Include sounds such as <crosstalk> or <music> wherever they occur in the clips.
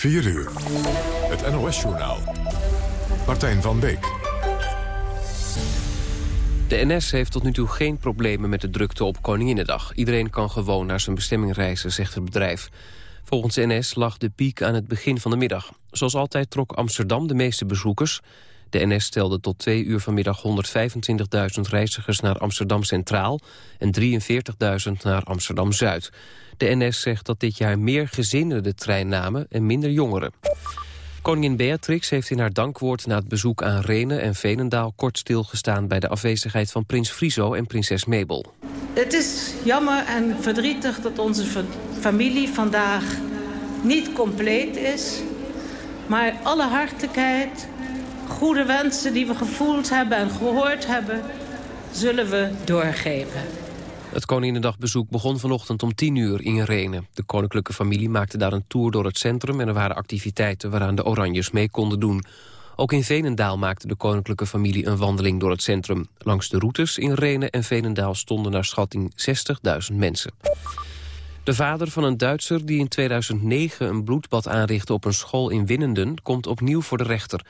4 uur. Het NOS-journaal. Martijn van Beek. De NS heeft tot nu toe geen problemen met de drukte op Koninginnedag. Iedereen kan gewoon naar zijn bestemming reizen, zegt het bedrijf. Volgens NS lag de piek aan het begin van de middag. Zoals altijd trok Amsterdam de meeste bezoekers. De NS stelde tot twee uur vanmiddag 125.000 reizigers naar Amsterdam Centraal... en 43.000 naar Amsterdam-Zuid. De NS zegt dat dit jaar meer gezinnen de trein namen en minder jongeren. Koningin Beatrix heeft in haar dankwoord na het bezoek aan Renen en Venendaal kort stilgestaan bij de afwezigheid van prins Friso en prinses Mabel. Het is jammer en verdrietig dat onze familie vandaag niet compleet is. Maar alle hartelijkheid, goede wensen die we gevoeld hebben en gehoord hebben, zullen we doorgeven. Het Koninginnedagbezoek begon vanochtend om 10 uur in Renen. De koninklijke familie maakte daar een tour door het centrum... en er waren activiteiten waaraan de Oranjes mee konden doen. Ook in Venendaal maakte de koninklijke familie een wandeling door het centrum. Langs de routes in Renen en Venendaal stonden naar schatting 60.000 mensen. De vader van een Duitser die in 2009 een bloedbad aanrichtte op een school in Winnenden... komt opnieuw voor de rechter.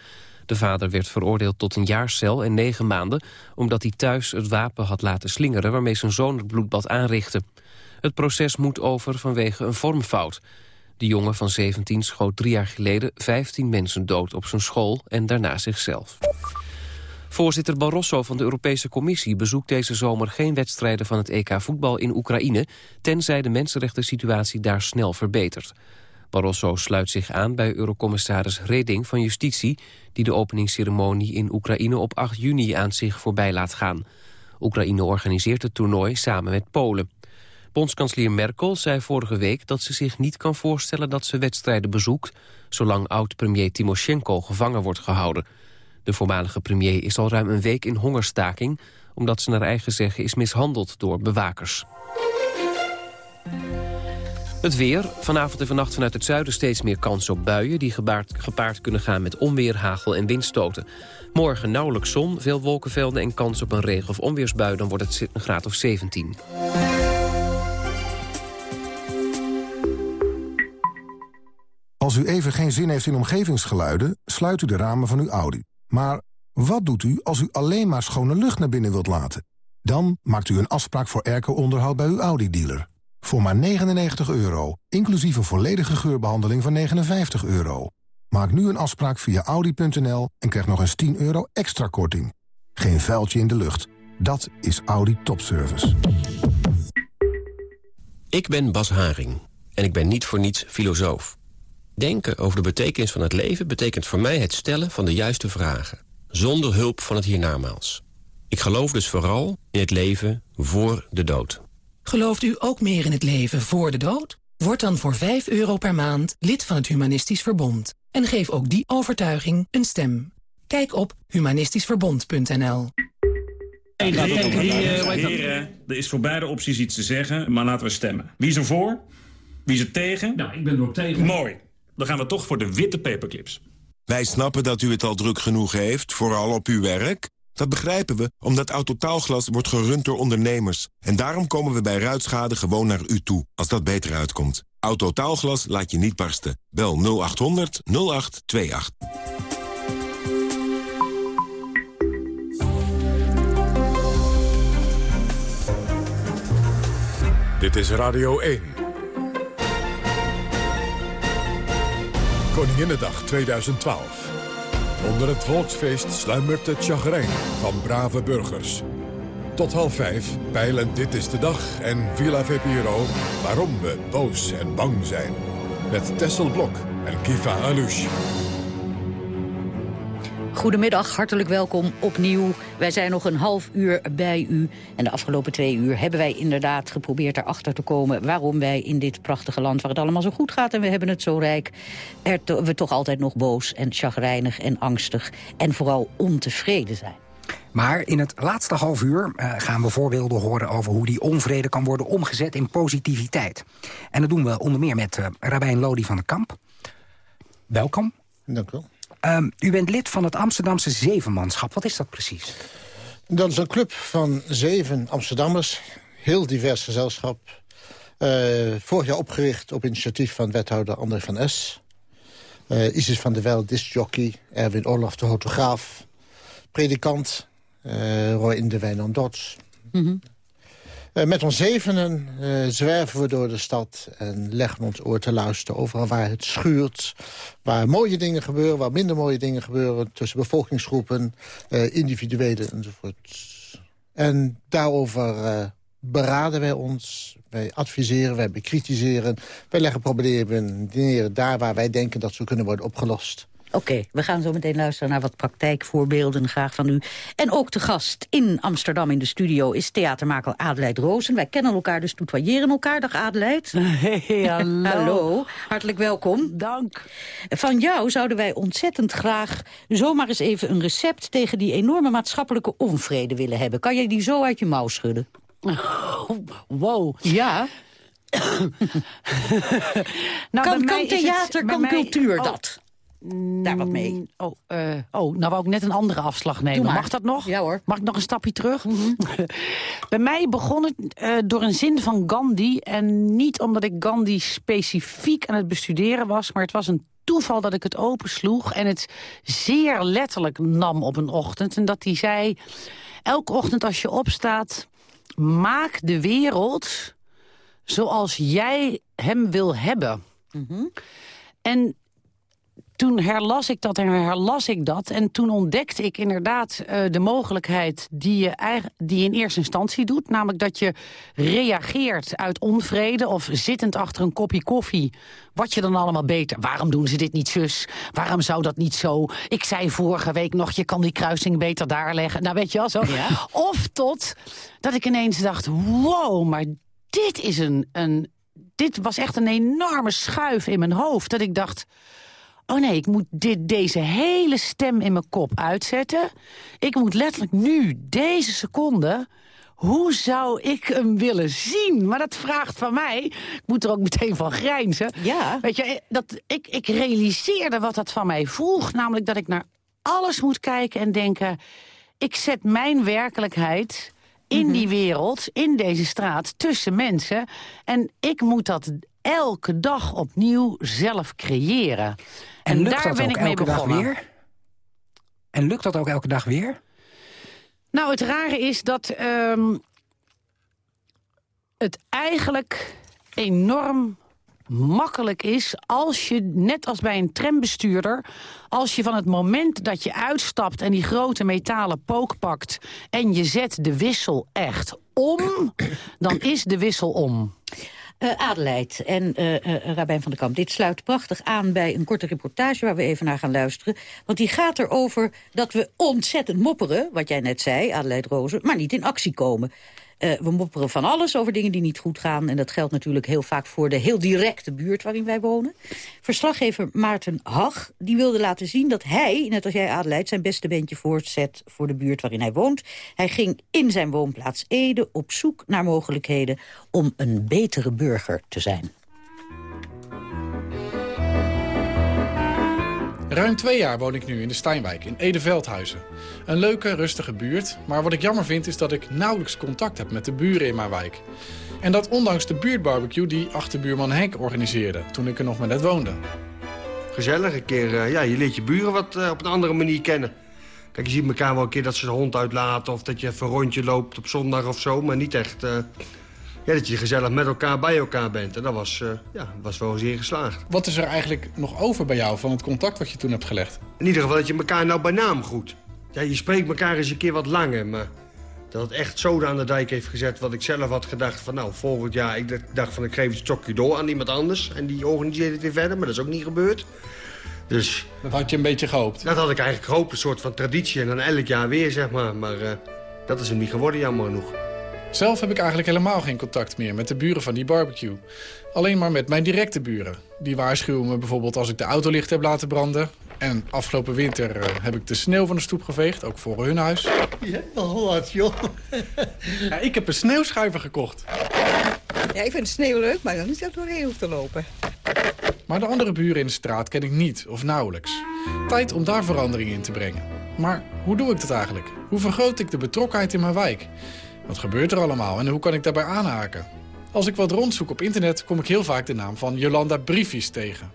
De vader werd veroordeeld tot een jaar cel en negen maanden... omdat hij thuis het wapen had laten slingeren... waarmee zijn zoon het bloedbad aanrichtte. Het proces moet over vanwege een vormfout. De jongen van 17 schoot drie jaar geleden 15 mensen dood op zijn school... en daarna zichzelf. Voorzitter Barroso van de Europese Commissie bezoekt deze zomer geen wedstrijden van het EK voetbal in Oekraïne, tenzij de mensenrechten situatie daar snel verbetert. Barroso sluit zich aan bij eurocommissaris Reding van Justitie... die de openingsceremonie in Oekraïne op 8 juni aan zich voorbij laat gaan. Oekraïne organiseert het toernooi samen met Polen. Bondskanselier Merkel zei vorige week dat ze zich niet kan voorstellen... dat ze wedstrijden bezoekt, zolang oud-premier Timoshenko gevangen wordt gehouden. De voormalige premier is al ruim een week in hongerstaking... omdat ze naar eigen zeggen is mishandeld door bewakers. Het weer. Vanavond en vannacht vanuit het zuiden steeds meer kans op buien... die gepaard, kunnen gaan met onweer, hagel en windstoten. Morgen nauwelijks zon, veel wolkenvelden en kans op een regen- of onweersbui... dan wordt het een graad of 17. Als u even geen zin heeft in omgevingsgeluiden... sluit u de ramen van uw Audi. Maar wat doet u als u alleen maar schone lucht naar binnen wilt laten? Dan maakt u een afspraak voor airco-onderhoud bij uw Audi-dealer. Voor maar 99 euro, inclusief een volledige geurbehandeling van 59 euro. Maak nu een afspraak via Audi.nl en krijg nog eens 10 euro extra korting. Geen vuiltje in de lucht. Dat is Audi Topservice. Ik ben Bas Haring en ik ben niet voor niets filosoof. Denken over de betekenis van het leven betekent voor mij het stellen van de juiste vragen. Zonder hulp van het hiernamaals. Ik geloof dus vooral in het leven voor de dood. Gelooft u ook meer in het leven voor de dood? Word dan voor 5 euro per maand lid van het Humanistisch Verbond. En geef ook die overtuiging een stem. Kijk op humanistischverbond.nl Heren, er is voor beide opties iets te zeggen, maar laten we stemmen. Wie is er voor? Wie is er tegen? Nou, ik ben erop tegen. Mooi. Dan gaan we toch voor de witte paperclips. Wij snappen dat u het al druk genoeg heeft, vooral op uw werk... Dat begrijpen we, omdat Autotaalglas wordt gerund door ondernemers. En daarom komen we bij ruitschade gewoon naar u toe, als dat beter uitkomt. Autotaalglas laat je niet barsten. Bel 0800 0828. Dit is Radio 1. Koninginnedag 2012. Onder het volksfeest sluimert het chagrijn van brave burgers. Tot half vijf peilen Dit is de Dag en Villa VPRO... waarom we boos en bang zijn. Met Tessel Blok en Kifa Alouche. Goedemiddag, hartelijk welkom opnieuw. Wij zijn nog een half uur bij u. En de afgelopen twee uur hebben wij inderdaad geprobeerd erachter te komen... waarom wij in dit prachtige land, waar het allemaal zo goed gaat... en we hebben het zo rijk, er to we toch altijd nog boos en chagrijnig en angstig... en vooral ontevreden zijn. Maar in het laatste half uur uh, gaan we voorbeelden horen over hoe die onvrede kan worden omgezet in positiviteit. En dat doen we onder meer met uh, Rabijn Lodi van den Kamp. Welkom. Dank u wel. Um, u bent lid van het Amsterdamse Zevenmanschap. Wat is dat precies? Dat is een club van zeven Amsterdammers. Heel divers gezelschap. Uh, vorig jaar opgericht op initiatief van wethouder André van S. Uh, Isis van der Wel, discjockey. Erwin Olaf, de fotograaf. Predikant. Uh, Roy in de Wijnand Dots. Mm uh, met ons zevenen uh, zwerven we door de stad en leggen ons oor te luisteren. Overal waar het schuurt, waar mooie dingen gebeuren, waar minder mooie dingen gebeuren... tussen bevolkingsgroepen, uh, individuelen enzovoort. En daarover beraden wij ons, wij adviseren, wij bekritiseren. Wij leggen problemen neer daar waar wij denken dat ze kunnen worden opgelost. Oké, we gaan zo meteen luisteren naar wat praktijkvoorbeelden graag van u. En ook te gast in Amsterdam in de studio is theatermaker Adelheid Rozen. Wij kennen elkaar, dus toetoyeren elkaar. Dag Adelheid. <laughs> Hey, hallo. hallo. Hartelijk welkom. Dank. Van jou zouden wij ontzettend graag zomaar eens even een recept... tegen die enorme maatschappelijke onvrede willen hebben. Kan jij die zo uit je mouw schudden? Oh, <laughs> wow. Ja. <coughs> nou, kan, kan theater, kan cultuur oh. dat? Daar wat mee. Mm, oh, uh, oh, nou wou ik net een andere afslag nemen. Mag dat nog? Ja hoor. Mag ik nog een stapje terug? Mhm. <laughs> Bij mij begon het uh, door een zin van Gandhi. En niet omdat ik Gandhi specifiek aan het bestuderen was... maar het was een toeval dat ik het opensloeg... en het zeer letterlijk nam op een ochtend. En dat hij zei... elke ochtend als je opstaat... maak de wereld zoals jij hem wil hebben. Mm En toen herlas ik dat en herlas ik dat. En toen ontdekte ik inderdaad uh, de mogelijkheid die je, eigen, die je in eerste instantie doet. Namelijk dat je reageert uit onvrede of zittend achter een kopje koffie. Wat je dan allemaal beter. Waarom doen ze dit niet zus? Waarom zou dat niet zo? Ik zei vorige week nog, je kan die kruising beter daar leggen. Nou weet je wel zo. Ja. Of tot dat ik ineens dacht, wow, maar dit is een, een... Dit was echt een enorme schuif in mijn hoofd. Dat ik dacht oh nee, ik moet dit, deze hele stem in mijn kop uitzetten. Ik moet letterlijk nu, deze seconde... Hoe zou ik hem willen zien? Maar dat vraagt van mij. Ik moet er ook meteen van grijnzen. Ja. Weet je, dat, ik, ik realiseerde wat dat van mij vroeg. Namelijk dat ik naar alles moet kijken en denken... ik zet mijn werkelijkheid in mhm. die wereld, in deze straat, tussen mensen. En ik moet dat elke dag opnieuw zelf creëren. En, lukt daar dat ben ook ik mee elke begonnen. dag weer? En lukt dat ook elke dag weer? Nou, het rare is dat um, het eigenlijk enorm makkelijk is als je, net als bij een trambestuurder... als je van het moment dat je uitstapt en die grote metalen pook pakt... en je zet de wissel echt om, dan is de wissel om. Uh, Adelheid en uh, Rabijn van der Kamp, dit sluit prachtig aan bij een korte reportage waar we even naar gaan luisteren. Want die gaat erover dat we ontzettend mopperen, wat jij net zei, Adelheid Rozen, maar niet in actie komen. Uh, we mopperen van alles over dingen die niet goed gaan. En dat geldt natuurlijk heel vaak voor de heel directe buurt waarin wij wonen. Verslaggever Maarten Hag die wilde laten zien dat hij, net als jij Adelheid... zijn beste beentje voortzet voor de buurt waarin hij woont. Hij ging in zijn woonplaats Ede op zoek naar mogelijkheden... om een betere burger te zijn. Ruim twee jaar woon ik nu in de Steinwijk in Ede-Veldhuizen. Een leuke, rustige buurt, maar wat ik jammer vind is dat ik nauwelijks contact heb met de buren in mijn wijk. En dat ondanks de buurtbarbecue die achterbuurman Henk organiseerde toen ik er nog maar net woonde. Gezellig, een keer, uh, ja, je leert je buren wat uh, op een andere manier kennen. Kijk, je ziet elkaar wel een keer dat ze de hond uitlaten of dat je even een rondje loopt op zondag of zo, maar niet echt... Uh, ja, dat je gezellig met elkaar bij elkaar bent. En dat was, uh, ja, was wel zeer geslaagd. Wat is er eigenlijk nog over bij jou van het contact wat je toen hebt gelegd? In ieder geval dat je elkaar nou bij naam groet. Ja, je spreekt elkaar eens een keer wat langer, maar dat het echt zoden aan de dijk heeft gezet... wat ik zelf had gedacht van nou, volgend jaar... ik dacht van ik geef het stokje door aan iemand anders... en die organiseert het weer verder, maar dat is ook niet gebeurd. Dus... Dat had je een beetje gehoopt? Dat had ik eigenlijk gehoopt, een soort van traditie. En dan elk jaar weer, zeg maar. Maar uh, dat is hem niet geworden, jammer genoeg. Zelf heb ik eigenlijk helemaal geen contact meer met de buren van die barbecue. Alleen maar met mijn directe buren. Die waarschuwen me bijvoorbeeld als ik de autolicht heb laten branden. En afgelopen winter uh, heb ik de sneeuw van de stoep geveegd, ook voor hun huis. Je hebt wel wat, joh. ja, ik heb een sneeuwschuiver gekocht. Ja, ik vind sneeuw leuk, maar dan niet dat doorheen hoeft te lopen. Maar de andere buren in de straat ken ik niet, of nauwelijks. Tijd om daar verandering in te brengen. Maar hoe doe ik dat eigenlijk? Hoe vergroot ik de betrokkenheid in mijn wijk? Wat gebeurt er allemaal en hoe kan ik daarbij aanhaken? Als ik wat rondzoek op internet kom ik heel vaak de naam van Jolanda Briefjes tegen.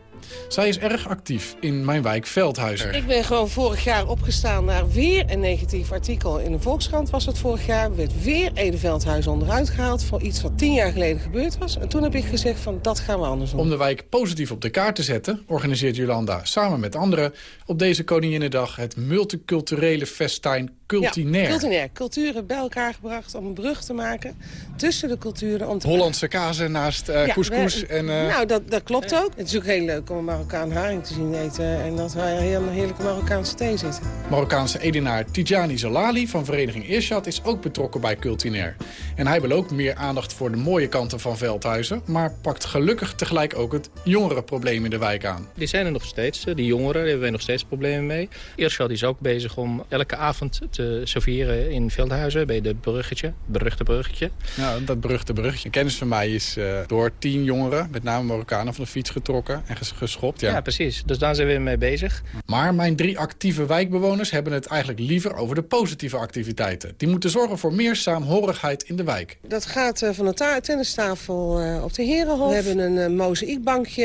Zij is erg actief in mijn wijk Veldhuizen. Ik ben gewoon vorig jaar opgestaan naar weer een negatief artikel. In de Volkskrant was het vorig jaar. werd weer Ede Veldhuizen onderuit gehaald voor iets wat tien jaar geleden gebeurd was. En toen heb ik gezegd van dat gaan we anders doen. Om de wijk positief op de kaart te zetten... organiseert Jolanda samen met anderen op deze Koninginnedag... het multiculturele festijn Cultinair. Ja, cultinair. Culturen bij elkaar gebracht om een brug te maken tussen de culturen. Om te... Hollandse kazen naast uh, couscous. en, uh... Nou, dat, dat klopt ook. Het is ook heel leuk om een Marokkaan haring te zien eten... en dat wij heel heerlijke Marokkaanse thee zitten. Marokkaanse edenaar Tijani Zalali van vereniging Irshad is ook betrokken bij Cultinair. En hij wil ook meer aandacht voor de mooie kanten van Veldhuizen... maar pakt gelukkig tegelijk ook het jongerenprobleem in de wijk aan. Die zijn er nog steeds, die jongeren, daar hebben wij nog steeds problemen mee. Irshad is ook bezig om elke avond te serveren in Veldhuizen bij de bruggetje, beruchte bruggetje. Nou, dat beruchte bruggetje. Een kennis van mij is uh, door tien jongeren, met name Marokkanen, van de fiets getrokken en geschopt. Ja. ja, precies. Dus daar zijn we mee bezig. Maar mijn drie actieve wijkbewoners hebben het eigenlijk liever over de positieve activiteiten. Die moeten zorgen voor meer saamhorigheid in de wijk. Dat gaat uh, van de tennistafel uh, op de Herenhof. We hebben een uh, mozaïekbankje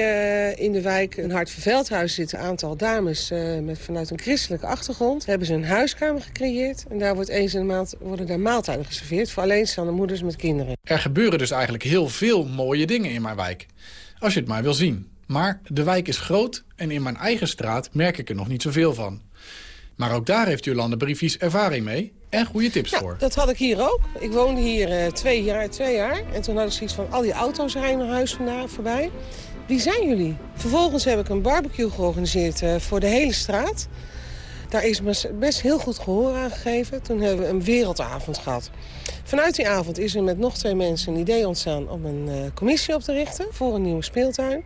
in de wijk. Een Hart voor Veldhuis zitten een aantal dames met, vanuit een christelijke achtergrond. Hebben ze een huiskamer gecreëerd. En daar wordt eens in de maand worden daar maaltijden geserveerd... voor alleenstaande moeders met kinderen. Er gebeuren dus eigenlijk heel veel mooie dingen in mijn wijk. Als je het maar wil zien. Maar de wijk is groot en in mijn eigen straat merk ik er nog niet zoveel van. Maar ook daar heeft Jolande Briefies ervaring mee en goede tips ja, voor. dat had ik hier ook. Ik woonde hier uh, twee, jaar, twee jaar. En toen had ik zoiets van, al die auto's rijden naar huis vandaan, voorbij. Wie zijn jullie? Vervolgens heb ik een barbecue georganiseerd uh, voor de hele straat. Daar is best heel goed gehoor aan gegeven. Toen hebben we een wereldavond gehad. Vanuit die avond is er met nog twee mensen een idee ontstaan om een uh, commissie op te richten voor een nieuwe speeltuin.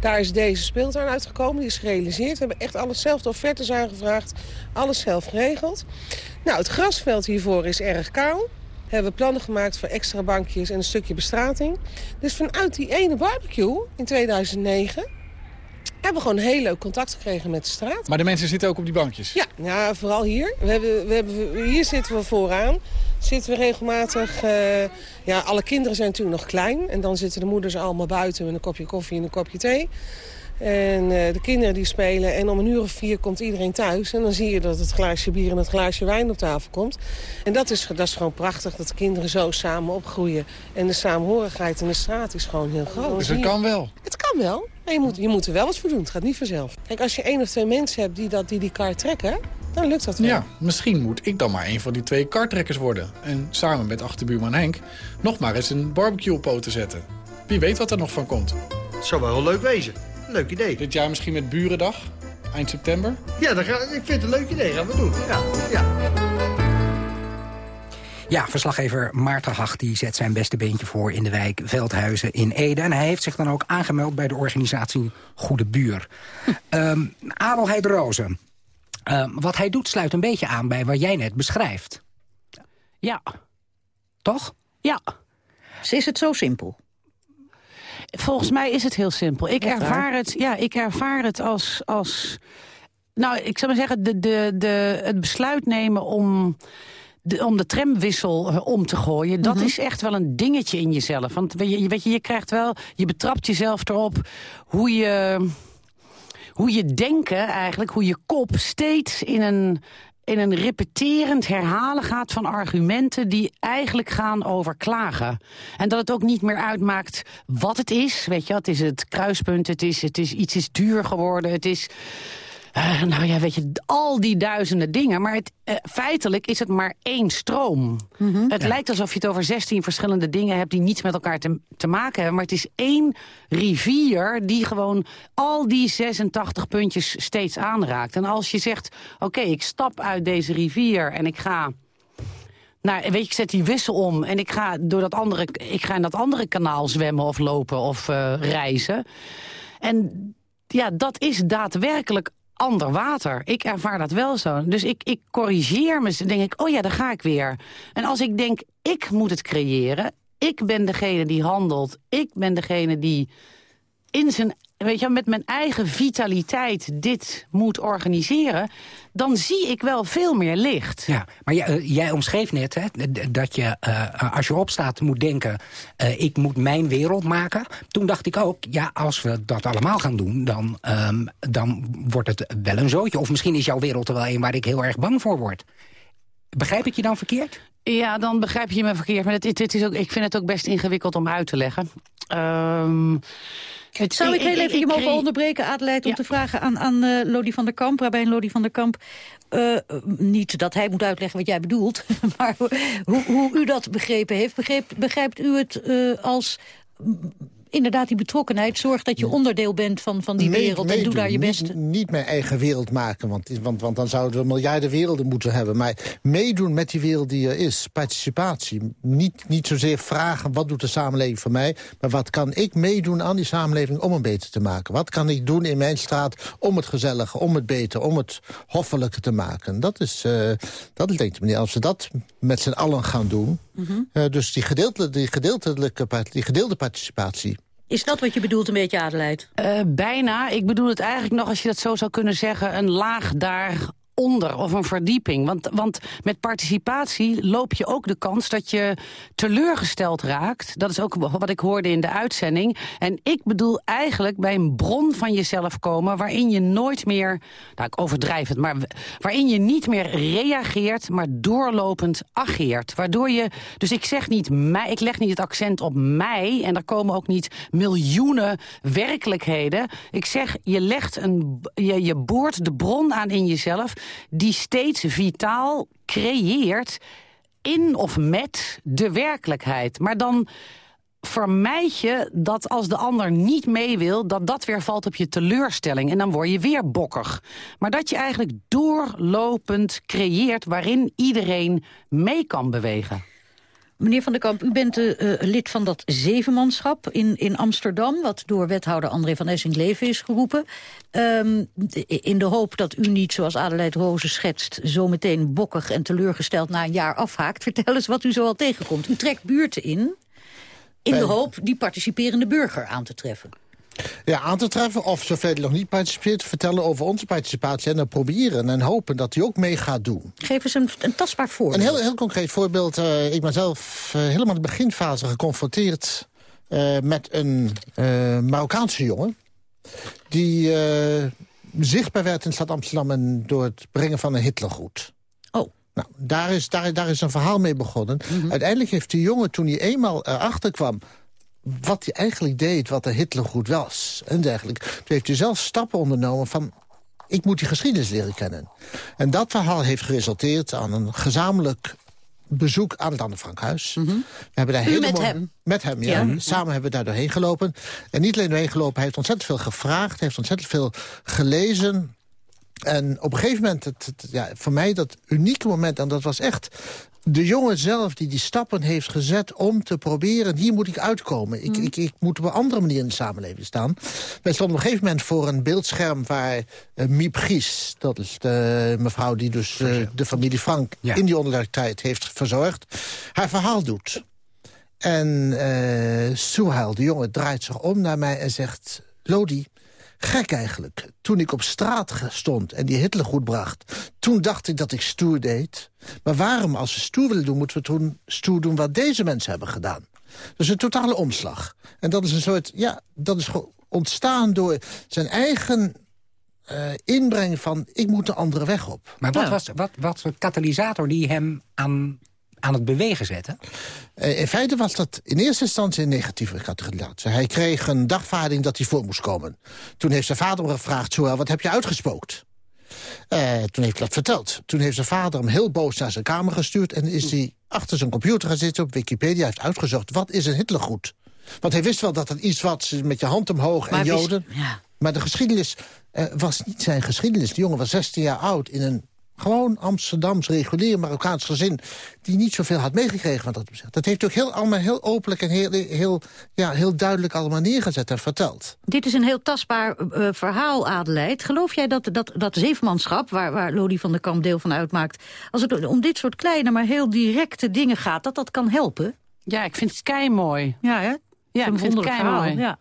Daar is deze speeltuin uitgekomen, die is gerealiseerd. We hebben echt alles zelf de offertes aangevraagd, alles zelf geregeld. Nou, het grasveld hiervoor is erg kaal. Hebben we plannen gemaakt voor extra bankjes en een stukje bestrating. Dus vanuit die ene barbecue in 2009 hebben we gewoon heel leuk contact gekregen met de straat. Maar de mensen zitten ook op die bankjes? Ja, ja vooral hier. We hebben, we hebben, hier zitten we vooraan. Zitten we regelmatig... Uh, ja, alle kinderen zijn natuurlijk nog klein. En dan zitten de moeders allemaal buiten met een kopje koffie en een kopje thee. En uh, de kinderen die spelen. En om een uur of vier komt iedereen thuis. En dan zie je dat het glaasje bier en het glaasje wijn op tafel komt. En dat is, dat is gewoon prachtig dat de kinderen zo samen opgroeien. En de saamhorigheid in de straat is gewoon heel groot. Dus het kan wel? Het kan wel. Maar je moet, je moet er wel wat voor doen. Het gaat niet vanzelf. Kijk, als je één of twee mensen hebt die dat, die, die kar trekken... dan lukt dat wel. Ja, misschien moet ik dan maar een van die twee kartrekkers worden. En samen met achterbuurman Henk nog maar eens een barbecue op poten zetten. Wie weet wat er nog van komt. Het zou wel heel leuk wezen. Leuk idee. Dit jaar misschien met Burendag, eind september? Ja, dat ga, ik vind het een leuk idee. Gaan we doen. Ja, ja. Ja, verslaggever Maarten Hag die zet zijn beste beentje voor in de wijk Veldhuizen in Ede. En hij heeft zich dan ook aangemeld bij de organisatie Goede Buur. um, Adelheid Rozen, um, wat hij doet sluit een beetje aan bij wat jij net beschrijft. Ja. Toch? Ja. Dus is het zo simpel? Volgens mij is het heel simpel. Ik ervaar het, ja, ik ervaar het als, als... Nou, ik zou maar zeggen, de, de, de, het besluit nemen om... De, om de tramwissel uh, om te gooien, dat mm -hmm. is echt wel een dingetje in jezelf. Want je, weet je, je krijgt wel, je betrapt jezelf erop hoe je, hoe je denken eigenlijk, hoe je kop steeds in een, in een repeterend herhalen gaat van argumenten... die eigenlijk gaan over klagen. En dat het ook niet meer uitmaakt wat het is. Weet je, het is het kruispunt, het is, het is iets is duur geworden, het is... Uh, nou ja, weet je, al die duizenden dingen. Maar het, uh, feitelijk is het maar één stroom. Mm -hmm. Het ja. lijkt alsof je het over 16 verschillende dingen hebt... die niets met elkaar te, te maken hebben. Maar het is één rivier die gewoon al die 86 puntjes steeds aanraakt. En als je zegt, oké, okay, ik stap uit deze rivier en ik ga... Nou, weet je, ik zet die wissel om en ik ga, door dat andere, ik ga in dat andere kanaal zwemmen of lopen of uh, reizen. En ja, dat is daadwerkelijk ander water. Ik ervaar dat wel zo. Dus ik, ik corrigeer me. Dan denk ik, oh ja, daar ga ik weer. En als ik denk, ik moet het creëren. Ik ben degene die handelt. Ik ben degene die in zijn weet je, met mijn eigen vitaliteit dit moet organiseren... dan zie ik wel veel meer licht. Ja, maar jij, eh, jij omschreef net hè, dat je uh, als je opstaat moet denken... Uh, ik moet mijn wereld maken. Toen dacht ik ook, ja, als we dat allemaal gaan doen... dan, um, dan wordt het wel een zootje. Of misschien is jouw wereld er wel een waar ik heel erg bang voor word. Begrijp ik je dan verkeerd? Ja, dan begrijp je me verkeerd. Maar het is ook, ik vind het ook best ingewikkeld om uit te leggen. Um, het, Zou ik heel even je mogen onderbreken, Adelheid, om te vragen aan, aan uh, Lodi van der Kamp, Rabijn Lodi van der Kamp. Uh, niet dat hij moet uitleggen wat jij bedoelt, <laughs> maar hoe, hoe u dat begrepen heeft. Begrijpt, begrijpt u het uh, als inderdaad die betrokkenheid. Zorg dat je onderdeel bent van, van die wereld en doe daar je best. Niet, niet mijn eigen wereld maken, want, want, want dan zouden we miljarden werelden moeten hebben. Maar meedoen met die wereld die er is. Participatie. Niet, niet zozeer vragen wat doet de samenleving voor mij... maar wat kan ik meedoen aan die samenleving om hem beter te maken? Wat kan ik doen in mijn straat om het gezelliger, om het beter... om het hoffelijker te maken? Dat is, uh, dat denk ik, meneer, als we dat met z'n allen gaan doen... Mm -hmm. uh, dus die, gedeelte, die, gedeeltelijke, die gedeelde participatie... Is dat wat je bedoelt een beetje, Adelheid? Uh, bijna. Ik bedoel het eigenlijk nog, als je dat zo zou kunnen zeggen... een laag daar onder of een verdieping. Want, want met participatie loop je ook de kans dat je teleurgesteld raakt. Dat is ook wat ik hoorde in de uitzending. En ik bedoel eigenlijk bij een bron van jezelf komen... waarin je nooit meer, nou ik overdrijf het... maar waarin je niet meer reageert, maar doorlopend ageert. Waardoor je, dus ik zeg niet mij, ik leg niet het accent op mij... en er komen ook niet miljoenen werkelijkheden. Ik zeg, je legt een, je, je boort de bron aan in jezelf die steeds vitaal creëert in of met de werkelijkheid. Maar dan vermijd je dat als de ander niet mee wil... dat dat weer valt op je teleurstelling en dan word je weer bokkig. Maar dat je eigenlijk doorlopend creëert... waarin iedereen mee kan bewegen. Meneer Van der Kamp, u bent uh, lid van dat zevenmanschap in, in Amsterdam... wat door wethouder André van Essing leven is geroepen. Um, in de hoop dat u niet, zoals Adelheid Rozen schetst... zometeen bokkig en teleurgesteld na een jaar afhaakt. Vertel eens wat u zoal tegenkomt. U trekt buurten in, in de hoop die participerende burger aan te treffen. Ja, aan te treffen of zoveel nog niet participeert... vertellen over onze participatie en dan proberen en hopen dat hij ook mee gaat doen. Geef eens een, een tastbaar voorbeeld. Een heel, heel concreet voorbeeld. Uh, ik ben zelf uh, helemaal in de beginfase geconfronteerd... Uh, met een Marokkaanse jongen... die zichtbaar werd in de stad Amsterdam... En door het brengen van een Hitlergroet. Oh. Nou, daar is, daar, daar is een verhaal mee begonnen. Mm -hmm. Uiteindelijk heeft die jongen, toen hij eenmaal erachter kwam wat hij eigenlijk deed, wat de Hitlergoed was en dergelijke. Toen heeft hij zelf stappen ondernomen van... ik moet die geschiedenis leren kennen. En dat verhaal heeft geresulteerd aan een gezamenlijk bezoek aan het Anne Frankhuis. Mm -hmm. We hebben daar helemaal, met hem? Met hem, ja. ja. Samen hebben we daar doorheen gelopen. En niet alleen doorheen gelopen, hij heeft ontzettend veel gevraagd... heeft ontzettend veel gelezen... En op een gegeven moment, het, het, ja, voor mij dat unieke moment... en dat was echt de jongen zelf die die stappen heeft gezet om te proberen... hier moet ik uitkomen. Ik, mm. ik, ik moet op een andere manier in de samenleving staan. Wij stonden op een gegeven moment voor een beeldscherm... waar uh, Miep Gies, dat is de mevrouw die dus uh, de familie Frank... Ja. in die onderlegtijd heeft verzorgd, haar verhaal doet. En uh, Suhail, de jongen, draait zich om naar mij en zegt... Lodi, Gek eigenlijk. Toen ik op straat stond en die Hitler goed bracht... toen dacht ik dat ik stoer deed. Maar waarom, als we stoer willen doen... moeten we toen stoer doen wat deze mensen hebben gedaan? Dus een totale omslag. En dat is een soort... Ja, dat is ontstaan door zijn eigen uh, inbreng van... ik moet een andere weg op. Maar wat ja. was wat, wat de katalysator die hem aan aan het bewegen zetten? Uh, in feite was dat in eerste instantie een negatieve categorisatie. Hij kreeg een dagvaarding dat hij voor moest komen. Toen heeft zijn vader hem gevraagd, Joël, wat heb je uitgespookt? Uh, toen heeft hij dat verteld. Toen heeft zijn vader hem heel boos naar zijn kamer gestuurd... en is hij achter zijn computer gaan zitten op Wikipedia... heeft uitgezocht, wat is een Hitlergoed? Want hij wist wel dat het iets was met je hand omhoog maar en joden. Wist, ja. Maar de geschiedenis uh, was niet zijn geschiedenis. De jongen was 16 jaar oud in een gewoon Amsterdams regulier Marokkaans gezin... die niet zoveel had meegekregen van dat opzicht. Dat heeft ook heel, allemaal heel openlijk en heel, heel, ja, heel duidelijk allemaal neergezet en verteld. Dit is een heel tastbaar uh, verhaal, Adelheid. Geloof jij dat dat, dat zevenmanschap, waar, waar Lodi van der Kamp deel van uitmaakt... als het om dit soort kleine, maar heel directe dingen gaat... dat dat kan helpen? Ja, ik vind het kei mooi. Ja, hè? Ja, ik vind het kei mooi. Ja.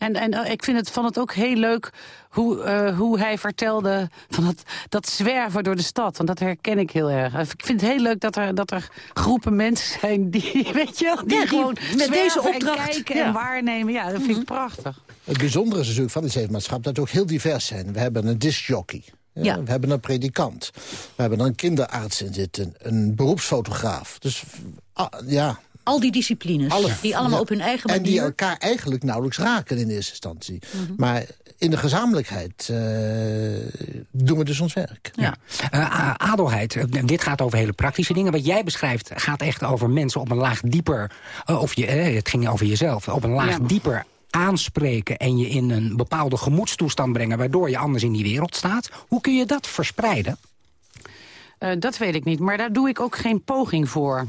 En, en eh, ik vind het, vond het ook heel leuk hoe, uh, hoe hij vertelde van dat, dat zwerven door de stad. Want dat herken ik heel erg. Ik vind het heel leuk dat er, dat er groepen mensen zijn die, <laughs> weet je, die, ja, die gewoon met deze opdracht en kijken ja. en waarnemen. Ja, dat vind ik prachtig. Het bijzondere is natuurlijk van die zevenmaatschap dat we ook heel divers zijn. We hebben een discjockey. Ja, Ja. We hebben een predikant. We hebben een kinderarts in zitten. Een beroepsfotograaf. Dus ah, ja, Al die disciplines, Alle- die allemaal ja. op hun eigen En manier... die elkaar eigenlijk nauwelijks raken in eerste instantie. Mhm. Maar in de gezamenlijkheid eh, doen we dus ons werk. Ja. Eh, adelheid, eh, dit gaat over hele praktische dingen. Wat jij beschrijft gaat echt over mensen op een laag dieper... of je, het ging over jezelf, op een laag Ja. dieper aanspreken... en je in een bepaalde gemoedstoestand brengen... waardoor je anders in die wereld staat. Hoe kun je dat verspreiden? Eh, dat weet ik niet, maar daar doe ik ook geen poging voor.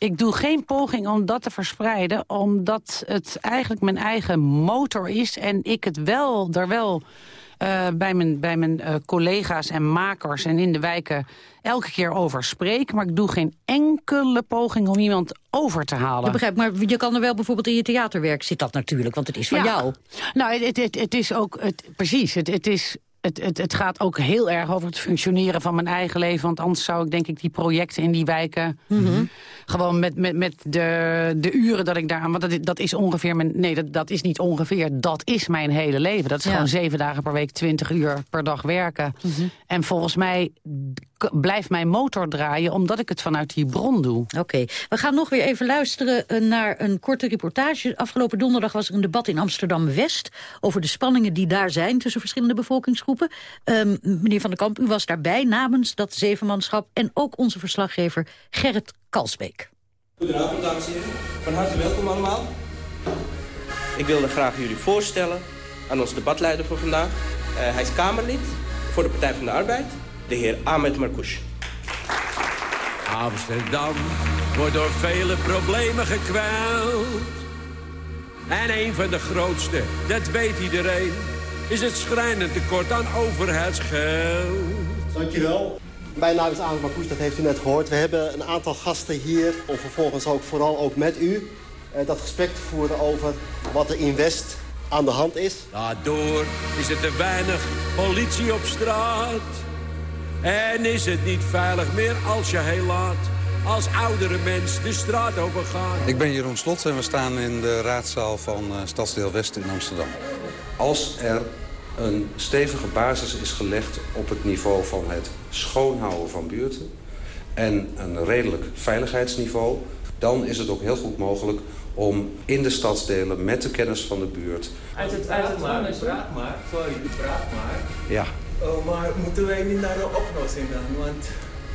Ik doe geen poging om dat te verspreiden, omdat het eigenlijk mijn eigen motor is... en ik het wel, er wel eh, bij mijn, bij mijn eh, collega's en makers en in de wijken elke keer over spreek. Maar ik doe geen enkele poging om iemand over te halen. Ik begrijp, maar je kan er wel bijvoorbeeld in je theaterwerk zit dat natuurlijk, want het is van Ja. jou. Nou, het, het, het, het is ook, het, precies, het, het is... Het, het, het gaat ook heel erg over het functioneren van mijn eigen leven. Want anders zou ik denk ik die projecten in die wijken... gewoon met, met, met de, de uren dat ik daar aan... Want dat, is- dat is ongeveer mijn... Nee, dat, dat is niet ongeveer. Dat is mijn hele leven. Dat is Ja. gewoon zeven dagen per week, twintig uur per dag werken. En volgens mij blijft mijn motor draaien... omdat ik het vanuit die bron doe. Oké, we gaan nog weer even luisteren eh, naar een korte reportage. Afgelopen donderdag was er een debat in Amsterdam-West... over de spanningen die daar zijn tussen verschillende bevolkingsgroepen. Ehm, meneer Van der Kamp, u was daarbij namens dat zevenmanschap... en ook onze verslaggever Gerrit Kalsbeek. Goedenavond, dames en heren. Van harte welkom allemaal. Ik wilde graag jullie voorstellen aan onze debatleider voor vandaag. Eh, hij is Kamerlid voor de Partij van de Arbeid, de heer Ahmed Marcouch. Amsterdam wordt door vele problemen gekweld. En een van de grootste, dat weet iedereen, is het schrijnend tekort aan overheidsgeld. Dankjewel. Mijn naam is Ahmed Marcouch, dat heeft u net gehoord. We hebben een aantal gasten hier, om vervolgens ook vooral ook met u... eh, dat gesprek te voeren over wat er in West aan de hand is. Daardoor is er te weinig politie op straat. En is het niet veilig meer als je heel laat als oudere mens de straat overgaat. Ik ben Jeroen Slot en we staan in de raadzaal van eh, Stadsdeel West in Amsterdam. Als er een stevige basis is gelegd op het niveau van het schoonhouden van buurten... en een redelijk veiligheidsniveau... dan is het ook heel goed mogelijk om in de stadsdelen met de kennis van de buurt... Uit het, uit het maar, praat maar. Sorry, praat maar. Ja, Oh, maar moeten wij niet naar de oplossing dan? Want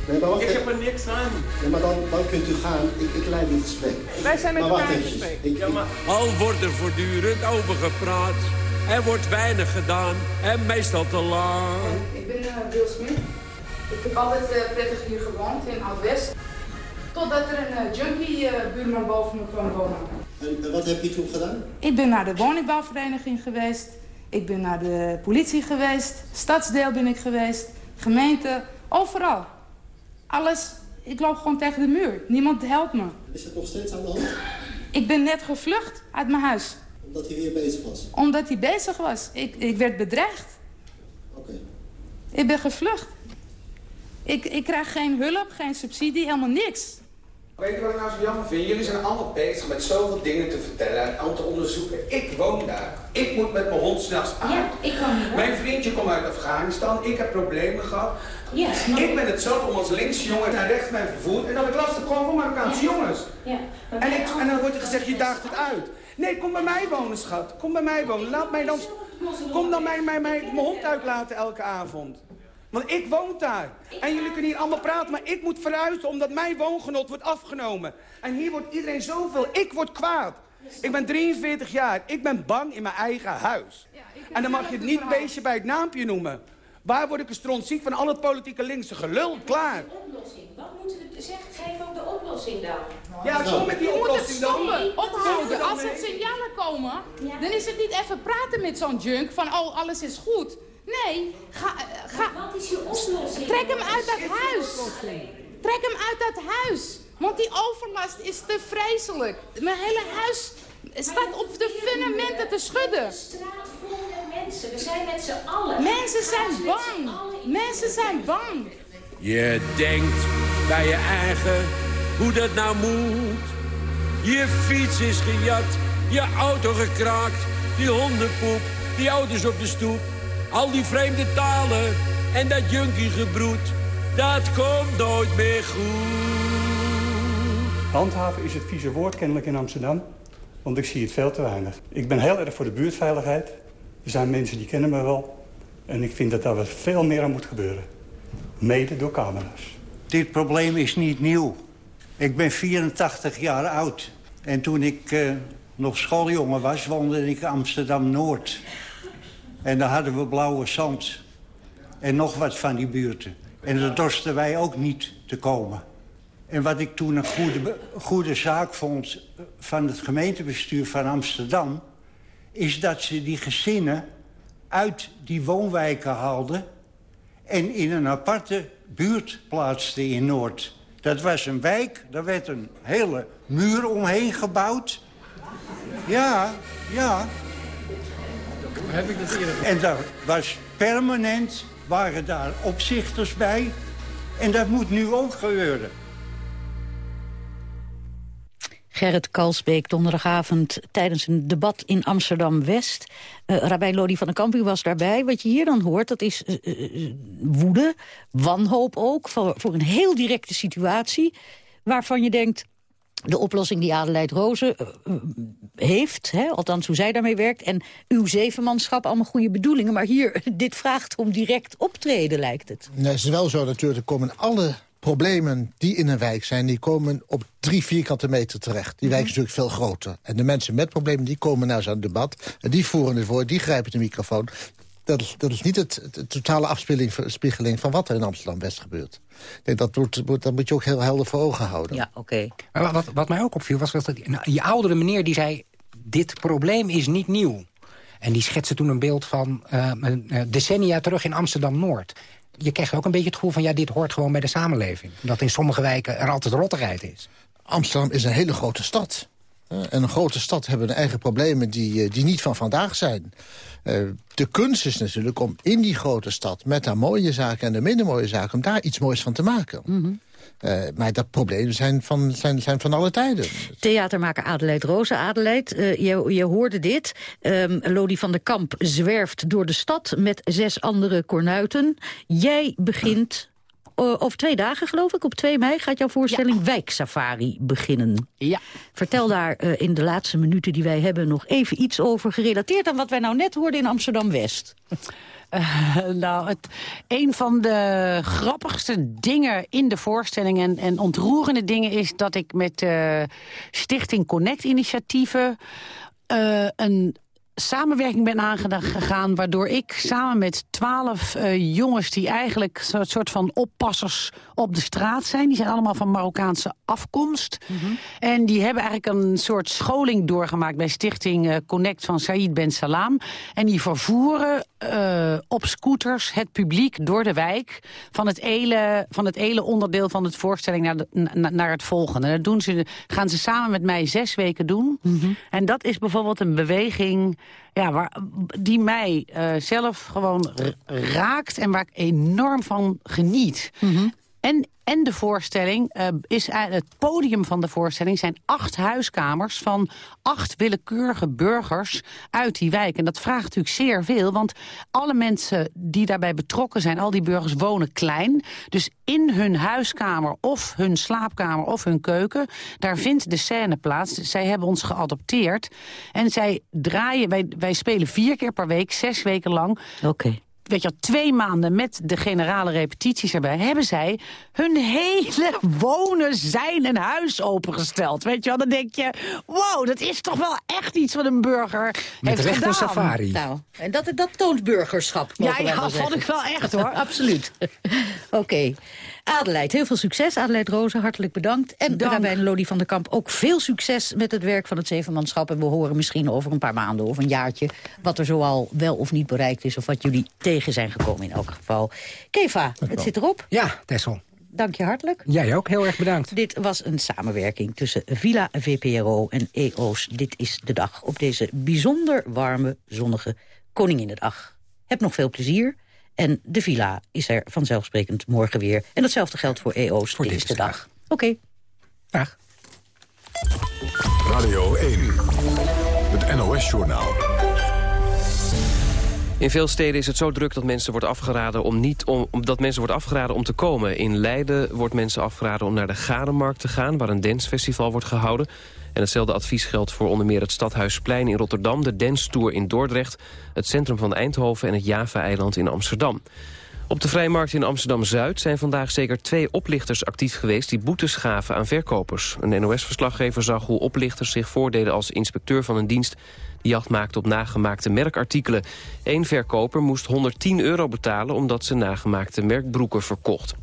Nee, maar wacht ik heb er niks aan. Ja, maar dan, dan kunt u gaan. Ik, ik leid dit gesprek. Wij zijn met maar elkaar in eventjes. gesprek. Ik, Ja, maar Al wordt er voortdurend over gepraat. Er wordt weinig gedaan en meestal te laat. Ik ben uh, Wil Smit. Ik heb altijd eh, prettig hier gewoond in Oud-West. Totdat er een eh, junkie eh, buurman boven me kwam wonen. en, en wat heb je toen gedaan? Ik ben naar de woningbouwvereniging geweest. Ik ben naar de politie geweest. Stadsdeel ben ik geweest. Gemeente. Overal. Alles. Ik loop gewoon tegen de muur. Niemand helpt me. Is het nog steeds aan de hand? Ik ben net gevlucht uit mijn huis. Omdat hij weer bezig was. Omdat hij bezig was. Ik, ik werd bedreigd. Oké. Ik ben gevlucht. Ik, ik krijg geen hulp, geen subsidie, helemaal niks. Weet je wat ik nou zo jammer vind? Jullie zijn allemaal bezig met zoveel dingen te vertellen en te onderzoeken. Ik woon daar. Ik moet met mijn hond s'nachts uit. Ja, ik kan niet. Mijn vriendje komt uit Afghanistan. Ik heb problemen gehad. Ja, Ik ben het zat om als linkse jongen naar rechts mij vervoerd. En dan heb ik last gewoon van Marokkaanse jongens. Ja. En, ik, en dan wordt er gezegd, je daagt het uit. Nee, kom bij mij wonen, schat. Kom bij mij wonen. Laat mij dan... Kom dan mij, mij, mij, mijn hond uitlaten elke avond. Want ik woon daar. En jullie kunnen hier allemaal praten, maar ik moet verhuizen omdat mijn woongenot wordt afgenomen. En hier wordt iedereen zoveel. Ik word kwaad. Ik ben 43 jaar. Ik ben bang in mijn eigen huis. En dan mag je het niet beestje bij het naampje noemen. Waar word ik een stront ziek van al het politieke linkse gelul? Klaar. oplossing. Wat moeten we zeggen? Geef ook de oplossing dan. Ja, kom met die oplossing dan. ophouden. Als er signalen komen, dan is het niet even praten met zo'n junk van oh, alles is goed. Nee, ga, eh, ga, Wat is je oplossing? trek hem uit dat huis. Trek hem uit dat huis. Want die overlast is te vreselijk. Mijn hele huis staat op de fundamenten te schudden. Mensen. We zijn met z'n allen. Mensen zijn bang. Mensen zijn bang. Je denkt bij je eigen hoe dat nou moet. Je fiets is gejat, je auto gekraakt, die hondenpoep, die auto's op de stoep. Al die vreemde talen en dat junkie gebroed, dat komt nooit meer goed. Handhaven is het vieze woord kennelijk in Amsterdam. Want ik zie het veel te weinig. Ik ben heel erg voor de buurtveiligheid. Er zijn mensen die kennen me wel. En ik vind dat daar wat veel meer aan moet gebeuren. Mede door camera's. Dit probleem is niet nieuw. Ik ben 84 jaar oud. En toen ik eh, nog schooljongen was, woonde ik Amsterdam-Noord. En daar hadden we blauwe zand. En nog wat van die buurten. En daar dorsten wij ook niet te komen. En wat ik toen een goede zaak vond eh, van het gemeentebestuur van Amsterdam... is dat ze die gezinnen uit die woonwijken haalden... en in een aparte buurt plaatsten in Noord. Dat was een wijk, daar werd een hele muur omheen gebouwd. Ja, ja. Heb ik dat eerder En daar was permanent, waren daar opzichters bij. En dat moet nu ook gebeuren. Gerrit Kalsbeek, donderdagavond tijdens een debat in Amsterdam-West. Uh, Rabijn Lodi van den Kamp, u was daarbij. Wat je hier dan hoort, dat is uh, uh, woede, wanhoop ook... Voor, voor een heel directe situatie waarvan je denkt... de oplossing die Adelheid Rozen heeft, hè, althans hoe zij daarmee werkt... en uw zevenmanschap, allemaal goede bedoelingen... maar hier, <laughs> dit vraagt om direct optreden, lijkt het. Nee, het is wel zo natuurlijk, er komen alle problemen die in een wijk zijn... die komen op drie vierkante meter terecht. Die wijk is natuurlijk veel groter. En de mensen met problemen die komen naar zo'n debat... en die voeren het woord, die grijpen de microfoon. Dat is, dat is niet het, het totale afspiegeling van wat er in Amsterdam-West gebeurt. Ik denk, dat, moet, dat moet je ook heel helder voor ogen houden. Ja, oké. Okay. Wat, wat mij ook opviel, was dat nou, die oudere meneer die zei... dit probleem is niet nieuw. En die schetste toen een beeld van uh, decennia terug in Amsterdam-Noord je krijgt ook een beetje het gevoel van... ja, dit hoort gewoon bij de samenleving. Dat in sommige wijken er altijd rottigheid is. Amsterdam is een hele grote stad. En een grote stad hebben eigen problemen die, die niet van vandaag zijn. De kunst is natuurlijk om in die grote stad... met haar mooie zaken en de minder mooie zaken... om daar iets moois van te maken. Mm -hmm. Uh, maar dat problemen zijn van, zijn, zijn van alle tijden. Theatermaker Adeleid Roze. Adeleid, uh, je, je hoorde dit. Um, Lodi van der Kamp zwerft door de stad met zes andere kornuiten. Jij begint... Uh, over twee dagen, geloof ik, op 2 mei gaat jouw voorstelling ja. Wijksafari beginnen. Ja. Vertel daar uh, in de laatste minuten die wij hebben nog even iets over... gerelateerd aan wat wij nou net hoorden in Amsterdam-West. Uh, <laughs> nou, het, een van de grappigste dingen in de voorstelling... en, en ontroerende dingen is dat ik met uh, Stichting Connect initiatieven... Uh, een samenwerking ben aangegaan... waardoor ik samen met twaalf uh, jongens die eigenlijk een soort van oppassers op de straat zijn... die zijn allemaal van Marokkaanse afkomst. Mm -hmm. En die hebben eigenlijk een soort scholing doorgemaakt... bij stichting uh, Connect van Said Ben Salam. En die vervoeren uh, op scooters het publiek door de wijk... van het ene, van het ene onderdeel van het voorstelling naar, de, na, naar het volgende. Dat doen ze, gaan ze samen met mij zes weken doen. Mm -hmm. En dat is bijvoorbeeld een beweging ja, waar, die mij uh, zelf gewoon raakt en waar ik enorm van geniet. Mm -hmm. En, en de voorstelling uh, is het podium van de voorstelling zijn acht huiskamers van acht willekeurige burgers uit die wijk. En dat vraagt natuurlijk zeer veel, want alle mensen die daarbij betrokken zijn, al die burgers wonen klein. Dus in hun huiskamer of hun slaapkamer of hun keuken, daar vindt de scène plaats. Zij hebben ons geadopteerd en zij draaien, wij, wij spelen vier keer per week, zes weken lang. Oké. Weet je, twee maanden met de generale repetities erbij... hebben zij hun hele wonen, zijn en huis opengesteld. Weet je wel, dan denk je... wow, dat is toch wel echt iets wat een burger met heeft gedaan. safari. Nou, en dat, dat toont burgerschap, Ja, ja dat vond ik wel echt, hoor. <laughs> Absoluut. <laughs> Oké. Okay. Adeleid, heel veel succes. Adeleid Rozen, hartelijk bedankt. En Rabijn Lodi van der Kamp, ook veel succes met het werk van het zevenmanschap. En we horen misschien over een paar maanden of een jaartje... wat er zoal wel of niet bereikt is... of wat jullie tegen zijn gekomen in elk geval. Keva, het zit erop. Ja, Tessel. dank je hartelijk. Jij ook, heel erg bedankt. Dit was een samenwerking tussen Villa VPRO en EO's Dit is de Dag... op deze bijzonder warme, zonnige Koninginnedag. Heb nog veel plezier. En de Villa is er vanzelfsprekend morgen weer. En datzelfde geldt voor EO's voor Dit is de Dag. Oké. Okay. Dag. Radio 1. Het NOS-journaal. In veel steden is het zo druk dat mensen wordt afgeraden om, niet om, dat mensen wordt afgeraden om te komen. In Leiden wordt mensen afgeraden om naar de Garenmarkt te gaan... waar een dancefestival wordt gehouden. En hetzelfde advies geldt voor onder meer het Stadhuisplein in Rotterdam... de Dance Tour in Dordrecht, het centrum van Eindhoven... en het Java-eiland in Amsterdam. Op de Vrijmarkt in Amsterdam-Zuid zijn vandaag zeker twee oplichters actief geweest... die boetes gaven aan verkopers. Een NOS-verslaggever zag hoe oplichters zich voordeden als inspecteur van een dienst jacht maakte op nagemaakte merkartikelen. Eén verkoper moest 110 euro betalen omdat ze nagemaakte merkbroeken verkocht.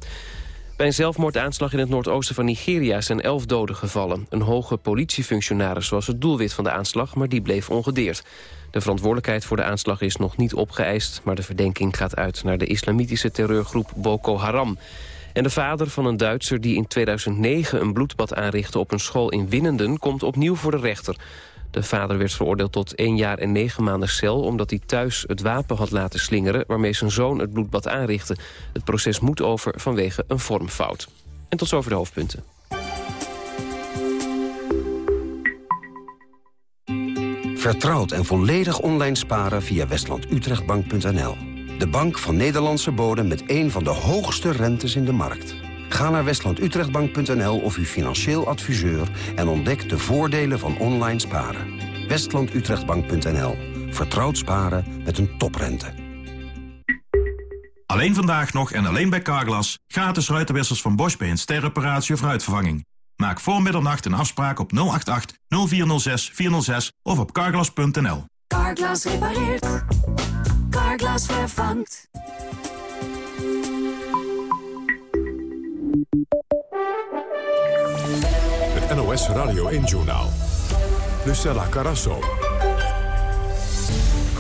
Bij een zelfmoordaanslag in het noordoosten van Nigeria zijn elf doden gevallen. Een hoge politiefunctionaris was het doelwit van de aanslag, maar die bleef ongedeerd. De verantwoordelijkheid voor de aanslag is nog niet opgeëist... maar de verdenking gaat uit naar de islamitische terreurgroep Boko Haram. En de vader van een Duitser die in 2009 een bloedbad aanrichtte op een school in Winnenden... komt opnieuw voor de rechter. De vader werd veroordeeld tot één jaar en negen maanden cel... omdat hij thuis het wapen had laten slingeren... waarmee zijn zoon het bloedbad aanrichtte. Het proces moet over vanwege een vormfout. En tot zover de hoofdpunten. Vertrouwd en volledig online sparen via westlandutrechtbank.nl. De bank van Nederlandse bodem met een van de hoogste rentes in de markt. Ga naar westlandutrechtbank.nl of uw financieel adviseur... en ontdek de voordelen van online sparen. westlandutrechtbank.nl. Vertrouwd sparen met een toprente. Alleen vandaag nog en alleen bij Carglass... gratis ruitenwissers van Bosch bij een sterreparatie of ruitvervanging. Maak voor middernacht een afspraak op 088 0406 406 of op carglass.nl. Carglass repareert. Carglass vervangt. Het NOS Radio 1-journaal. Lucella Carasso.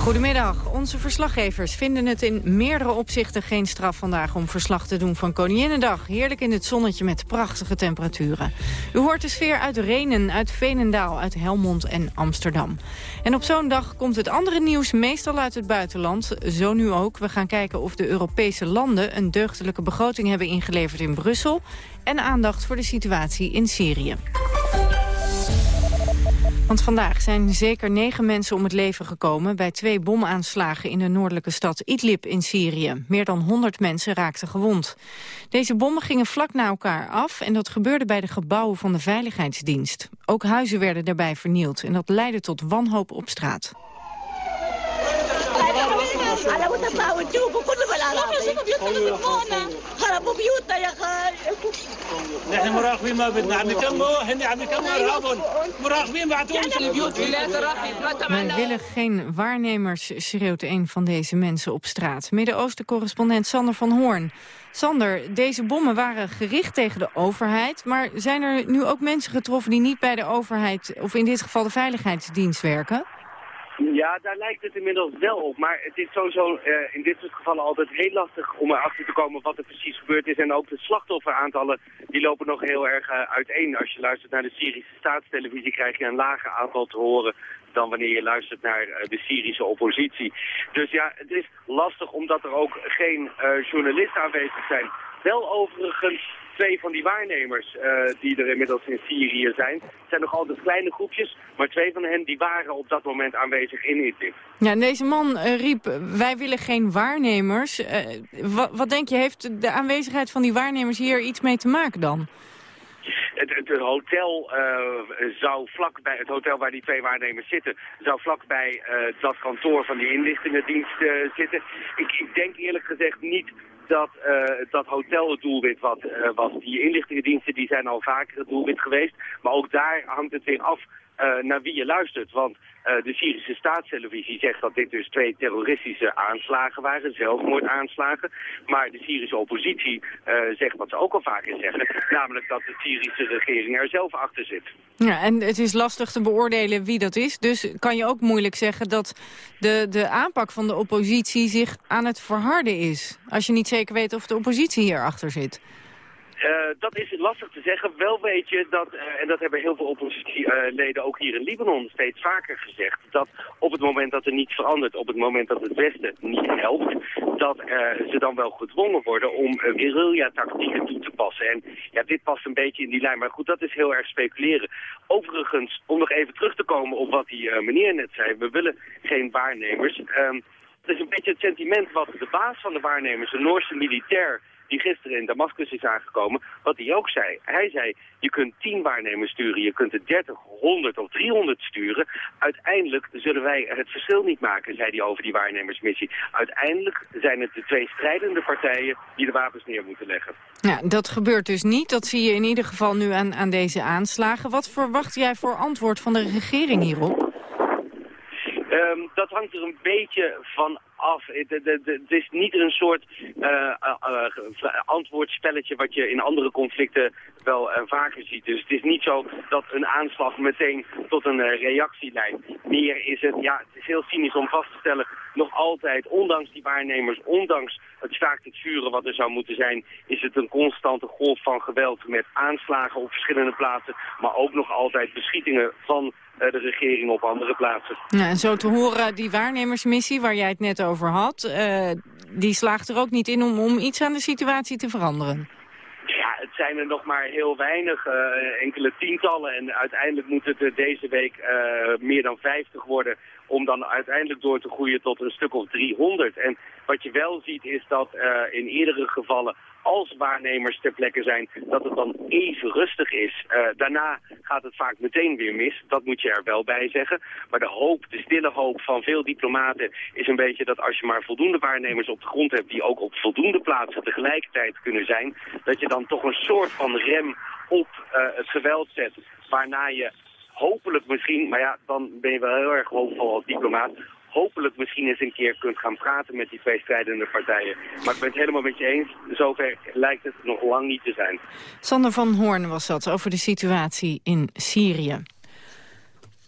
Goedemiddag. Onze verslaggevers vinden het in meerdere opzichten geen straf vandaag om verslag te doen van Koninginnedag. Heerlijk in het zonnetje met prachtige temperaturen. U hoort de sfeer uit Renen, uit Veenendaal, uit Helmond en Amsterdam. En op zo'n dag komt het andere nieuws meestal uit het buitenland. Zo nu ook. We gaan kijken of de Europese landen een deugdelijke begroting hebben ingeleverd in Brussel. En aandacht voor de situatie in Syrië. Want vandaag zijn zeker negen mensen om het leven gekomen... bij twee bomaanslagen in de noordelijke stad Idlib in Syrië. Meer dan 100 mensen raakten gewond. Deze bommen gingen vlak na elkaar af... en dat gebeurde bij de gebouwen van de Veiligheidsdienst. Ook huizen werden daarbij vernield en dat leidde tot wanhoop op straat. خربوا بيوتنا يا خال نحن مراقبين ما بدنا عم يكملوا هن عم يكملوا ارهابهم مراقبين بعتوهم البيوت Wij willen geen waarnemers, schreeuwt een van deze mensen op straat. Midden-Oosten-correspondent Sander van Hoorn. Sander, deze bommen waren gericht tegen de overheid... maar zijn er nu ook mensen getroffen die niet bij de overheid... of in dit geval de Veiligheidsdienst werken? Ja, daar lijkt het inmiddels wel op. Maar het is sowieso uh, in dit soort gevallen altijd heel lastig om erachter te komen wat er precies gebeurd is. En ook de slachtofferaantallen die lopen nog heel erg uh, uiteen. Als je luistert naar de Syrische staatstelevisie krijg je een lager aantal te horen dan wanneer je luistert naar uh, de Syrische oppositie. Dus ja, het is lastig omdat er ook geen journalisten aanwezig zijn. Wel overigens twee van die waarnemers uh, die er inmiddels in Syrië zijn. Het zijn nog altijd kleine groepjes, maar twee van hen die waren op dat moment aanwezig in Idlib. Ja, deze man uh, riep, wij willen geen waarnemers. Uh, wat, wat denk je, heeft de aanwezigheid van die waarnemers hier iets mee te maken dan? Het, het, hotel uh, zou vlakbij, het hotel waar die twee waarnemers zitten, zou vlakbij uh, dat kantoor van die inlichtingendienst uh, zitten. Ik, ik denk eerlijk gezegd niet dat uh, dat hotel het doelwit wat, uh, was. Die inlichtingendiensten die zijn al vaker het doelwit geweest. Maar ook daar hangt het weer af uh, naar wie je luistert. Want uh, de Syrische staatstelevisie zegt dat dit dus twee terroristische aanslagen waren, zelfmoordaanslagen. Maar de Syrische oppositie uh, zegt wat ze ook al vaker zeggen, namelijk dat de Syrische regering er zelf achter zit. Ja, en het is lastig te beoordelen wie dat is. Dus kan je ook moeilijk zeggen dat de, de aanpak van de oppositie zich aan het verharden is. Als je niet zeker weet of de oppositie hierachter zit. Uh, dat is lastig te zeggen. Wel weet je dat, uh, en dat hebben heel veel oppositieleden ook hier in Libanon steeds vaker gezegd, dat op het moment dat er niets verandert, op het moment dat het Westen niet helpt, dat uh, ze dan wel gedwongen worden om guerrilla-tactieken toe te passen. En ja, dit past een beetje in die lijn. Maar goed, dat is heel erg speculeren. Overigens, om nog even terug te komen op wat die meneer net zei, we willen geen waarnemers. Um, het is een beetje het sentiment wat de baas van de waarnemers, de Noorse militair, die gisteren in Damascus is aangekomen, wat hij ook zei. Hij zei, je kunt tien waarnemers sturen, je kunt er 30, 100 of 300 sturen. Uiteindelijk zullen wij het verschil niet maken, zei hij over die waarnemersmissie. Uiteindelijk zijn het de twee strijdende partijen die de wapens neer moeten leggen. Ja, dat gebeurt dus niet. Dat zie je in ieder geval nu aan, aan deze aanslagen. Wat verwacht jij voor antwoord van de regering hierop? Um, dat hangt er een beetje van af. Het is niet een soort uh, antwoordspelletje wat je in andere conflicten wel vaker ziet. Dus het is niet zo dat een aanslag meteen tot een reactie leidt. Meer is het, ja, het is heel cynisch om vast te stellen, nog altijd, ondanks die waarnemers, ondanks het staakt het vuren wat er zou moeten zijn, is het een constante golf van geweld met aanslagen op verschillende plaatsen, maar ook nog altijd beschietingen van de regering op andere plaatsen. Ja, en zo te horen, die waarnemersmissie waar jij het net over had... Uh, die slaagt er ook niet in om, om iets aan de situatie te veranderen. Ja, het zijn er nog maar heel weinig, uh, enkele tientallen. En uiteindelijk moet het deze week meer dan 50 worden om dan uiteindelijk door te groeien tot een stuk of 300. En wat je wel ziet is dat uh, in eerdere gevallen als waarnemers ter plekke zijn, dat het dan even rustig is. Uh, daarna gaat het vaak meteen weer mis, dat moet je er wel bij zeggen. Maar de hoop, de stille hoop van veel diplomaten is een beetje dat als je maar voldoende waarnemers op de grond hebt die ook op voldoende plaatsen tegelijkertijd kunnen zijn, dat je dan toch een soort van rem op uh, het geweld zet, waarna je hopelijk misschien, maar ja, dan ben je wel heel erg hoopvol als diplomaat, hopelijk misschien eens een keer kunt gaan praten met die twee strijdende partijen. Maar ik ben het helemaal met je eens. Zover lijkt het nog lang niet te zijn. Sander van Hoorn was dat over de situatie in Syrië.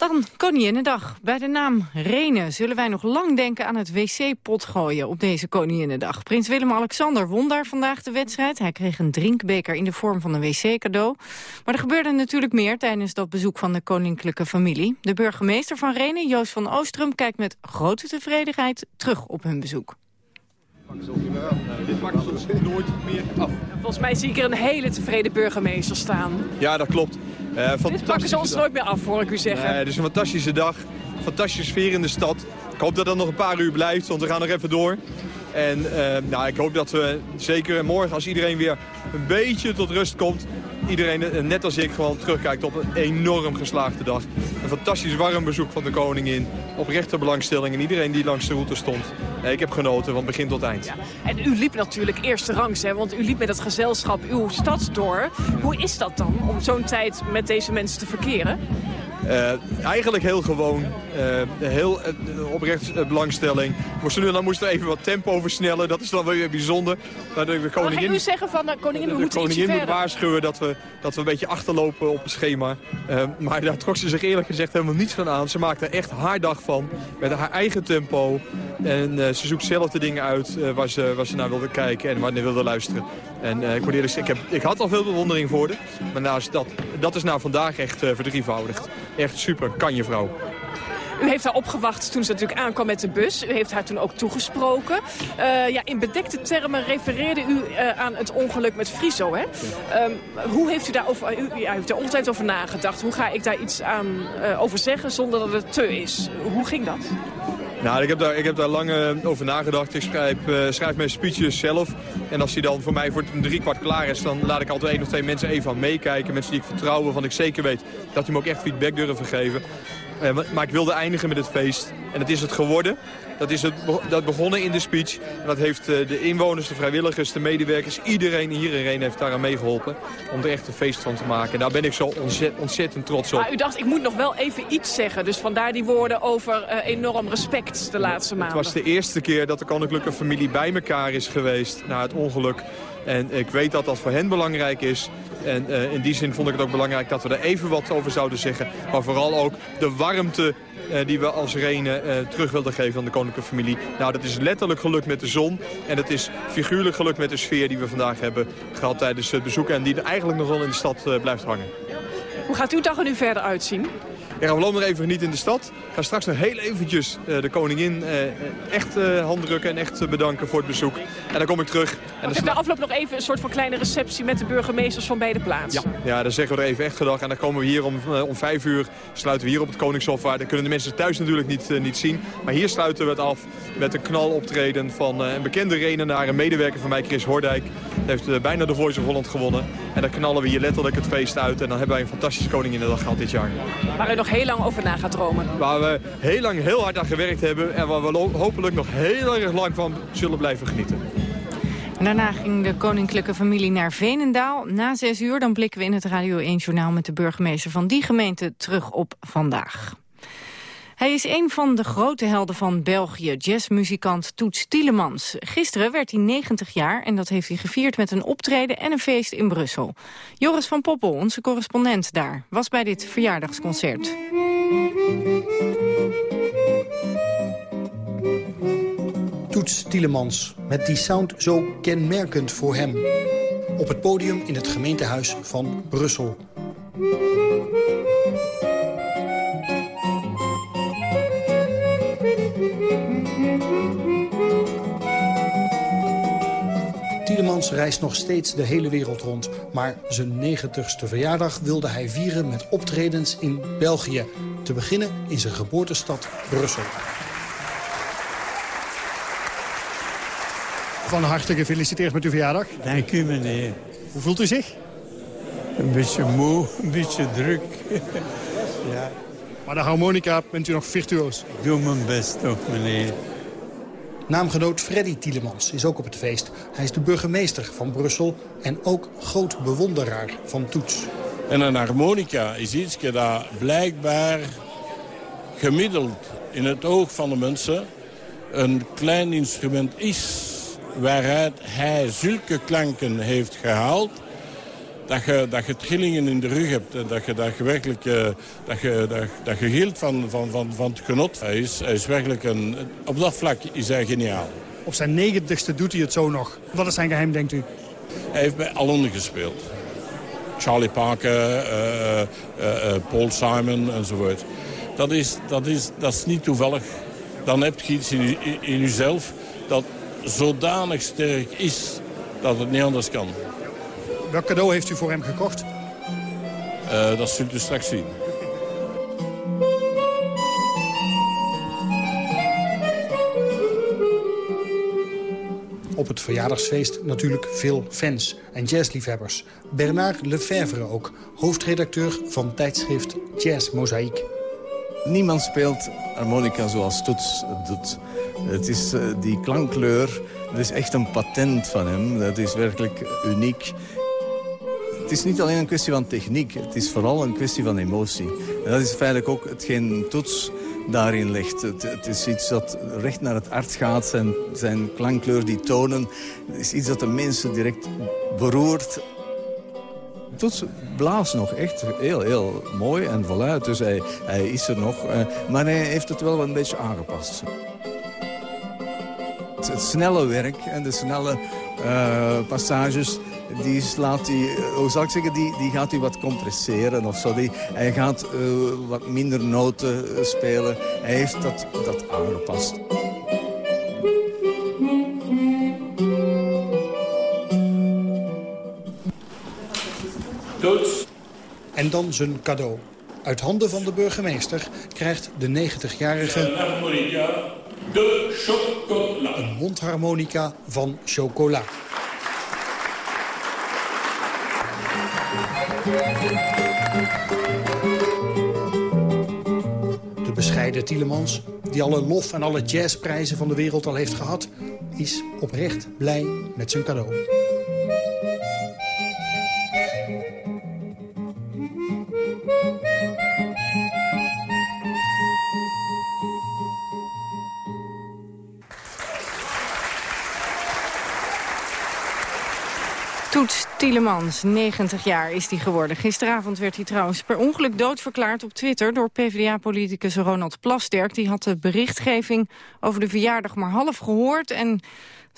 Dan Koninginnedag. Bij de naam Renen zullen wij nog lang denken aan het wc-pot gooien op deze Koninginnedag. Prins Willem-Alexander won daar vandaag de wedstrijd. Hij kreeg een drinkbeker in de vorm van een wc-cadeau. Maar er gebeurde natuurlijk meer tijdens dat bezoek van de koninklijke familie. De burgemeester van Renen, Joost van Oostrum, kijkt met grote tevredenheid terug op hun bezoek. Dit maakt ons nooit meer af. Volgens mij zie ik er een hele tevreden burgemeester staan. Ja, dat klopt. Uh, Dit pakken ze ons nooit meer af, hoor ik u zeggen. Het is een fantastische dag. Fantastische sfeer in de stad. Ik hoop dat dat nog een paar uur blijft, want we gaan nog even door. En uh, nou, ik hoop dat we zeker morgen, als iedereen weer een beetje tot rust komt... iedereen, net als ik, gewoon terugkijkt op een enorm geslaagde dag. Een fantastisch warm bezoek van de koningin. Oprechte belangstelling en iedereen die langs de route stond. Nee, ik heb genoten van begin tot eind. Ja. En u liep natuurlijk eerste rangs, hè, want u liep met het gezelschap uw stad door. Hoe is dat dan om zo'n tijd met deze mensen te verkeren? Uh, eigenlijk heel gewoon. Uh, heel uh, oprecht belangstelling. Moesten nu dan moesten we even wat tempo versnellen. Dat is dan weer bijzonder. Maar de, de koningin, u zeggen van de koningin, de, de koningin moet waarschuwen dat we, dat we een beetje achterlopen op het schema. maar daar trok ze zich eerlijk gezegd helemaal niets van aan. Ze maakte echt haar dag van. Met haar eigen tempo. En ze zoekt zelf de dingen uit waar, ze, waar ze naar wilde kijken en waar ze wilde luisteren. En ik, moet eerlijk zeggen, ik, heb, ik had al veel bewondering voor haar. Maar naast dat, dat is nou vandaag echt verdrievoudigd. Echt super, kan je vrouw. U heeft haar opgewacht toen ze natuurlijk aankwam met de bus. U heeft haar toen ook toegesproken. Uh, ja, in bedekte termen refereerde u uh, aan het ongeluk met Friso. Hè? Um, hoe heeft u daar over, u, ja, heeft er ongetwijfeld over nagedacht? Hoe ga ik daar iets aan uh, over zeggen zonder dat het te is? Hoe ging dat? Nou, ik heb daar, ik heb daar lang uh, over nagedacht. Ik schrijf, uh, schrijf mijn speeches zelf. En als die dan voor mij voor drie kwart klaar is... dan laat ik altijd één of twee mensen even aan meekijken. Mensen die ik vertrouw, waarvan ik zeker weet dat die me ook echt feedback durven geven. Uh, maar ik wilde eindigen met het feest. En dat is het geworden. Dat is het, dat begonnen in de speech. En dat heeft de inwoners, de vrijwilligers, de medewerkers... iedereen hier in Reen heeft daaraan meegeholpen. Om er echt een feest van te maken. En daar ben ik zo ontzettend, ontzettend trots op. Maar u dacht, ik moet nog wel even iets zeggen. Dus vandaar die woorden over uh, enorm respect de laatste maanden. Het was de eerste keer dat de koninklijke familie bij elkaar is geweest... na het ongeluk. En ik weet dat dat voor hen belangrijk is. En uh, in die zin vond ik het ook belangrijk dat we er even wat over zouden zeggen. Maar vooral ook de warmte uh, die we als Renen uh, terug wilden geven aan de koninklijke familie. Nou, dat is letterlijk gelukt met de zon. En het is figuurlijk gelukt met de sfeer die we vandaag hebben gehad tijdens het bezoek. En die eigenlijk nog wel in de stad blijft hangen. Hoe gaat uw dag er nu verder uitzien? Ja, we lopen nog even niet in de stad. Ik ga straks nog heel eventjes uh, de koningin uh, echt uh, handdrukken en echt bedanken voor het bezoek. En dan kom ik terug. En dan de afloop nog even een soort van kleine receptie met de burgemeesters van beide plaatsen. Ja, ja dan zeggen we er even echt gedag. En dan komen we hier om, om vijf uur, sluiten we hier op het Koningshof. Waar dan kunnen de mensen thuis natuurlijk niet, niet zien. Maar hier sluiten we het af met een knaloptreden van een bekende renenaar, een medewerker van mij, Chris Hordijk. heeft bijna de Voice of Holland gewonnen. En dan knallen we hier letterlijk het feest uit. En dan hebben wij een fantastische dag gehad dit jaar. Waar u nog heel lang over na gaat dromen. Waar we heel lang heel hard aan gewerkt hebben. En waar we hopelijk nog heel erg lang van zullen blijven genieten. En daarna ging de koninklijke familie naar Venendaal. Na zes uur dan blikken we in het Radio 1-journaal met de burgemeester van die gemeente terug op vandaag. Hij is een van de grote helden van België, jazzmuzikant Toets Tielemans. Gisteren werd hij 90 jaar en dat heeft hij gevierd met een optreden en een feest in Brussel. Joris van Poppel, onze correspondent daar, was bij dit verjaardagsconcert. Toets Tielemans, met die sound zo kenmerkend voor hem. Op het podium in het gemeentehuis van Brussel. Tielemans reist nog steeds de hele wereld rond. Maar zijn 90ste verjaardag wilde hij vieren met optredens in België. Te beginnen in zijn geboortestad Brussel. Van harte gefeliciteerd met uw verjaardag. Dank u, meneer. Hoe voelt u zich? Een beetje moe, een beetje druk. <laughs> ja. Maar de harmonica bent u nog virtuoos. Ik doe mijn best toch, meneer. Naamgenoot Freddy Tielemans is ook op het feest. Hij is de burgemeester van Brussel en ook groot bewonderaar van Toets. En een harmonica is iets dat blijkbaar gemiddeld in het oog van de mensen... een klein instrument is waaruit hij zulke klanken heeft gehaald dat je, dat je trillingen in de rug hebt. En dat je, dat je werkelijk uh, dat je, dat, dat je gilt van, van, van, van het genot. Hij is, hij is werkelijk een, op dat vlak is hij geniaal. Op zijn negentigste doet hij het zo nog. Wat is zijn geheim, denkt u? Hij heeft bij allen gespeeld. Charlie Parker, uh, uh, Paul Simon enzovoort. Dat is, dat, is, dat is niet toevallig. Dan heb je iets in, in jezelf dat zodanig sterk is dat het niet anders kan. Welk cadeau heeft u voor hem gekocht? Uh, dat zult u straks zien. Op het verjaardagsfeest natuurlijk veel fans en jazzliefhebbers. Bernard Lefevre ook, hoofdredacteur van tijdschrift Jazz Mozaïek. Niemand speelt harmonica zoals Toets het doet. Het is uh, die klankkleur, dat is echt een patent van hem. Dat is werkelijk uniek. Het is niet alleen een kwestie van techniek, het is vooral een kwestie van emotie. En dat is feitelijk ook hetgeen Toets daarin legt. Het, het, is iets dat recht naar het hart gaat, zijn, klankkleur, die tonen. Het is iets dat de mensen direct beroert. Toets blaast nog echt heel, heel mooi en voluit, dus hij, hij is er nog. Eh, maar hij heeft het wel een beetje aangepast. Het, snelle werk en de snelle uh, passages die laat hij, eh, hoe zal ik zeggen, die, die gaat hij wat compresseren of zo. Die, hij gaat uh, wat minder noten eh, spelen. Hij heeft dat, dat aangepast. Toets. En dan zijn cadeau. Uit handen van de burgemeester krijgt de 90-jarige... de chocola. Een mondharmonica van chocola. De bescheiden Tielemans, die alle lof en alle jazzprijzen van de wereld al heeft gehad... is oprecht blij met zijn cadeau. Tielemans, 90 jaar is hij geworden. Gisteravond werd hij trouwens per ongeluk doodverklaard op Twitter... door PvdA-politicus Ronald Plasterk. Die had de berichtgeving over de verjaardag maar half gehoord... en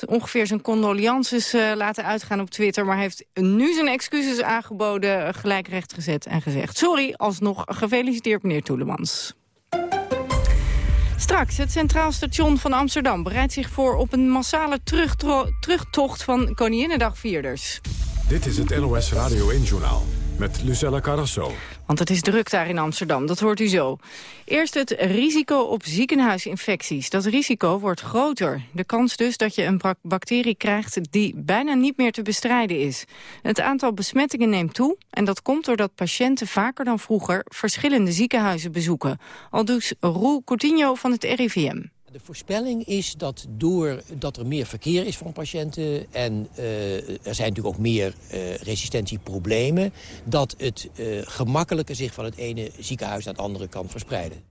ongeveer zijn condolences uh, laten uitgaan op Twitter... maar heeft nu zijn excuses aangeboden, gelijk recht gezet en gezegd... sorry, alsnog gefeliciteerd meneer Toelemans. Straks, het Centraal Station van Amsterdam bereidt zich voor op een massale terugtocht van Koninginnedagvierders. Dit is het NOS Radio 1-journaal met Lucella Carrasso. Want het is druk daar in Amsterdam, dat hoort u zo. Eerst het risico op ziekenhuisinfecties. Dat risico wordt groter. De kans dus dat je een bacterie krijgt die bijna niet meer te bestrijden is. Het aantal besmettingen neemt toe en dat komt doordat patiënten vaker dan vroeger verschillende ziekenhuizen bezoeken. Al dus Roel Coutinho van het RIVM. De voorspelling is dat doordat er meer verkeer is van patiënten... en uh, er zijn natuurlijk ook meer uh, resistentieproblemen... dat het uh, gemakkelijker zich van het ene ziekenhuis naar het andere kan verspreiden.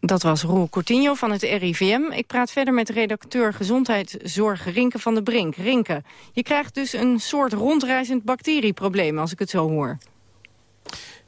Dat was Roel Cortinho van het RIVM. Ik praat verder met redacteur Gezondheidszorg Rinke van de Brink. Rinke, je krijgt dus een soort rondreizend bacterieprobleem als ik het zo hoor.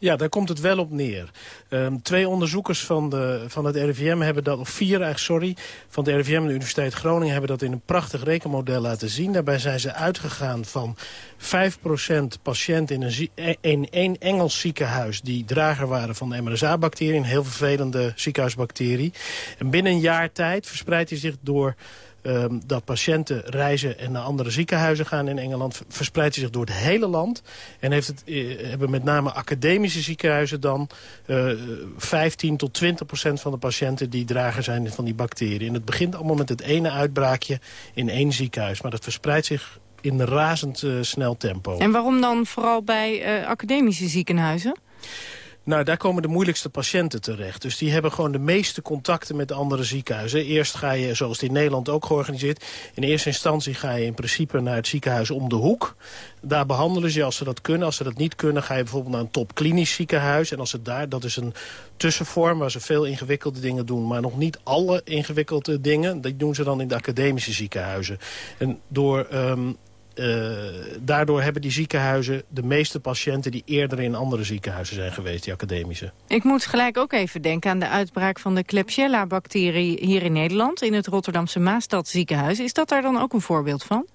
Ja, daar komt het wel op neer. Um, twee onderzoekers van, de, van het RIVM hebben dat, of vier eigenlijk, sorry, van de RIVM en de Universiteit Groningen hebben dat in een prachtig rekenmodel laten zien. Daarbij zijn ze uitgegaan van 5% patiënten in een, e-, in één Engels ziekenhuis die drager waren van de MRSA-bacterie, een heel vervelende ziekenhuisbacterie. En binnen een jaar tijd verspreidt hij zich door um, dat patiënten reizen en naar andere ziekenhuizen gaan in Engeland... verspreidt zich door het hele land. En heeft het, eh, hebben met name academische ziekenhuizen dan... Uh, 15 tot 20 procent van de patiënten die drager zijn van die bacteriën. En het begint allemaal met het ene uitbraakje in één ziekenhuis. Maar dat verspreidt zich in razend uh, snel tempo. En waarom dan vooral bij academische ziekenhuizen? Nou, daar komen de moeilijkste patiënten terecht. Dus die hebben gewoon de meeste contacten met andere ziekenhuizen. Eerst ga je, zoals het in Nederland ook georganiseerd... in eerste instantie ga je in principe naar het ziekenhuis om de hoek. Daar behandelen ze als ze dat kunnen. Als ze dat niet kunnen, ga je bijvoorbeeld naar een topklinisch ziekenhuis. En als het daar, dat is een tussenvorm waar ze veel ingewikkelde dingen doen... maar nog niet alle ingewikkelde dingen. Die doen ze dan in de academische ziekenhuizen. En door... Um, uh, daardoor hebben die ziekenhuizen de meeste patiënten... die eerder in andere ziekenhuizen zijn geweest, die academische. Ik moet gelijk ook even denken aan de uitbraak van de Klebsiella-bacterie... hier in Nederland, in het Rotterdamse Maastad ziekenhuis. Is dat daar dan ook een voorbeeld van?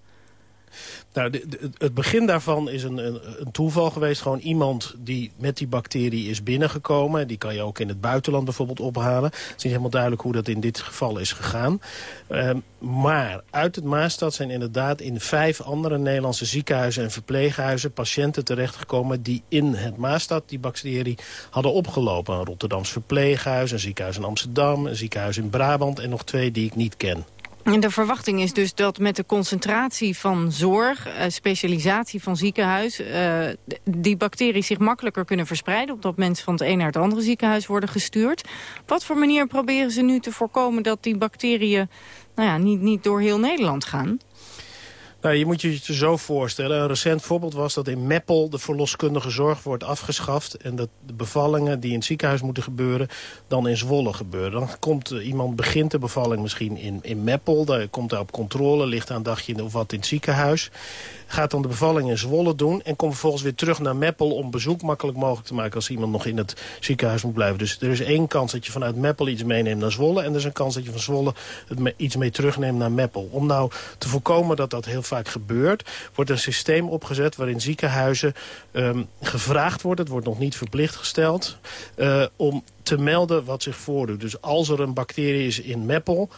Nou, het begin daarvan is een, een, een, toeval geweest. Gewoon iemand die met die bacterie is binnengekomen. Die kan je ook in het buitenland bijvoorbeeld ophalen. Het is niet helemaal duidelijk hoe dat in dit geval is gegaan. Um, maar uit het Maastad zijn inderdaad in vijf andere Nederlandse ziekenhuizen en verpleeghuizen patiënten terechtgekomen die in het Maastad die bacterie hadden opgelopen. Een Rotterdams verpleeghuis, een ziekenhuis in Amsterdam, een ziekenhuis in Brabant en nog twee die ik niet ken. De verwachting is dus dat met de concentratie van zorg, uh, specialisatie van ziekenhuis, uh, die bacteriën zich makkelijker kunnen verspreiden, omdat mensen van het een naar het andere ziekenhuis worden gestuurd. Wat voor manier proberen ze nu te voorkomen dat die bacteriën nou ja, niet, niet door heel Nederland gaan? Nou, je moet je het zo voorstellen. Een recent voorbeeld was dat in Meppel de verloskundige zorg wordt afgeschaft... en dat de bevallingen die in het ziekenhuis moeten gebeuren... dan in Zwolle gebeuren. Dan komt uh, iemand, begint de bevalling misschien in, in Meppel... daar komt daar op controle, ligt daar een dagje of wat in het ziekenhuis gaat dan de bevalling in Zwolle doen... en komt vervolgens weer terug naar Meppel om bezoek makkelijk mogelijk te maken... als iemand nog in het ziekenhuis moet blijven. Dus er is één kans dat je vanuit Meppel iets meeneemt naar Zwolle... en er is een kans dat je van Zwolle iets mee terugneemt naar Meppel. Om nou te voorkomen dat dat heel vaak gebeurt... wordt een systeem opgezet waarin ziekenhuizen um, gevraagd worden... het wordt nog niet verplicht gesteld... Uh, om te melden wat zich voordoet. Dus als er een bacterie is in Meppel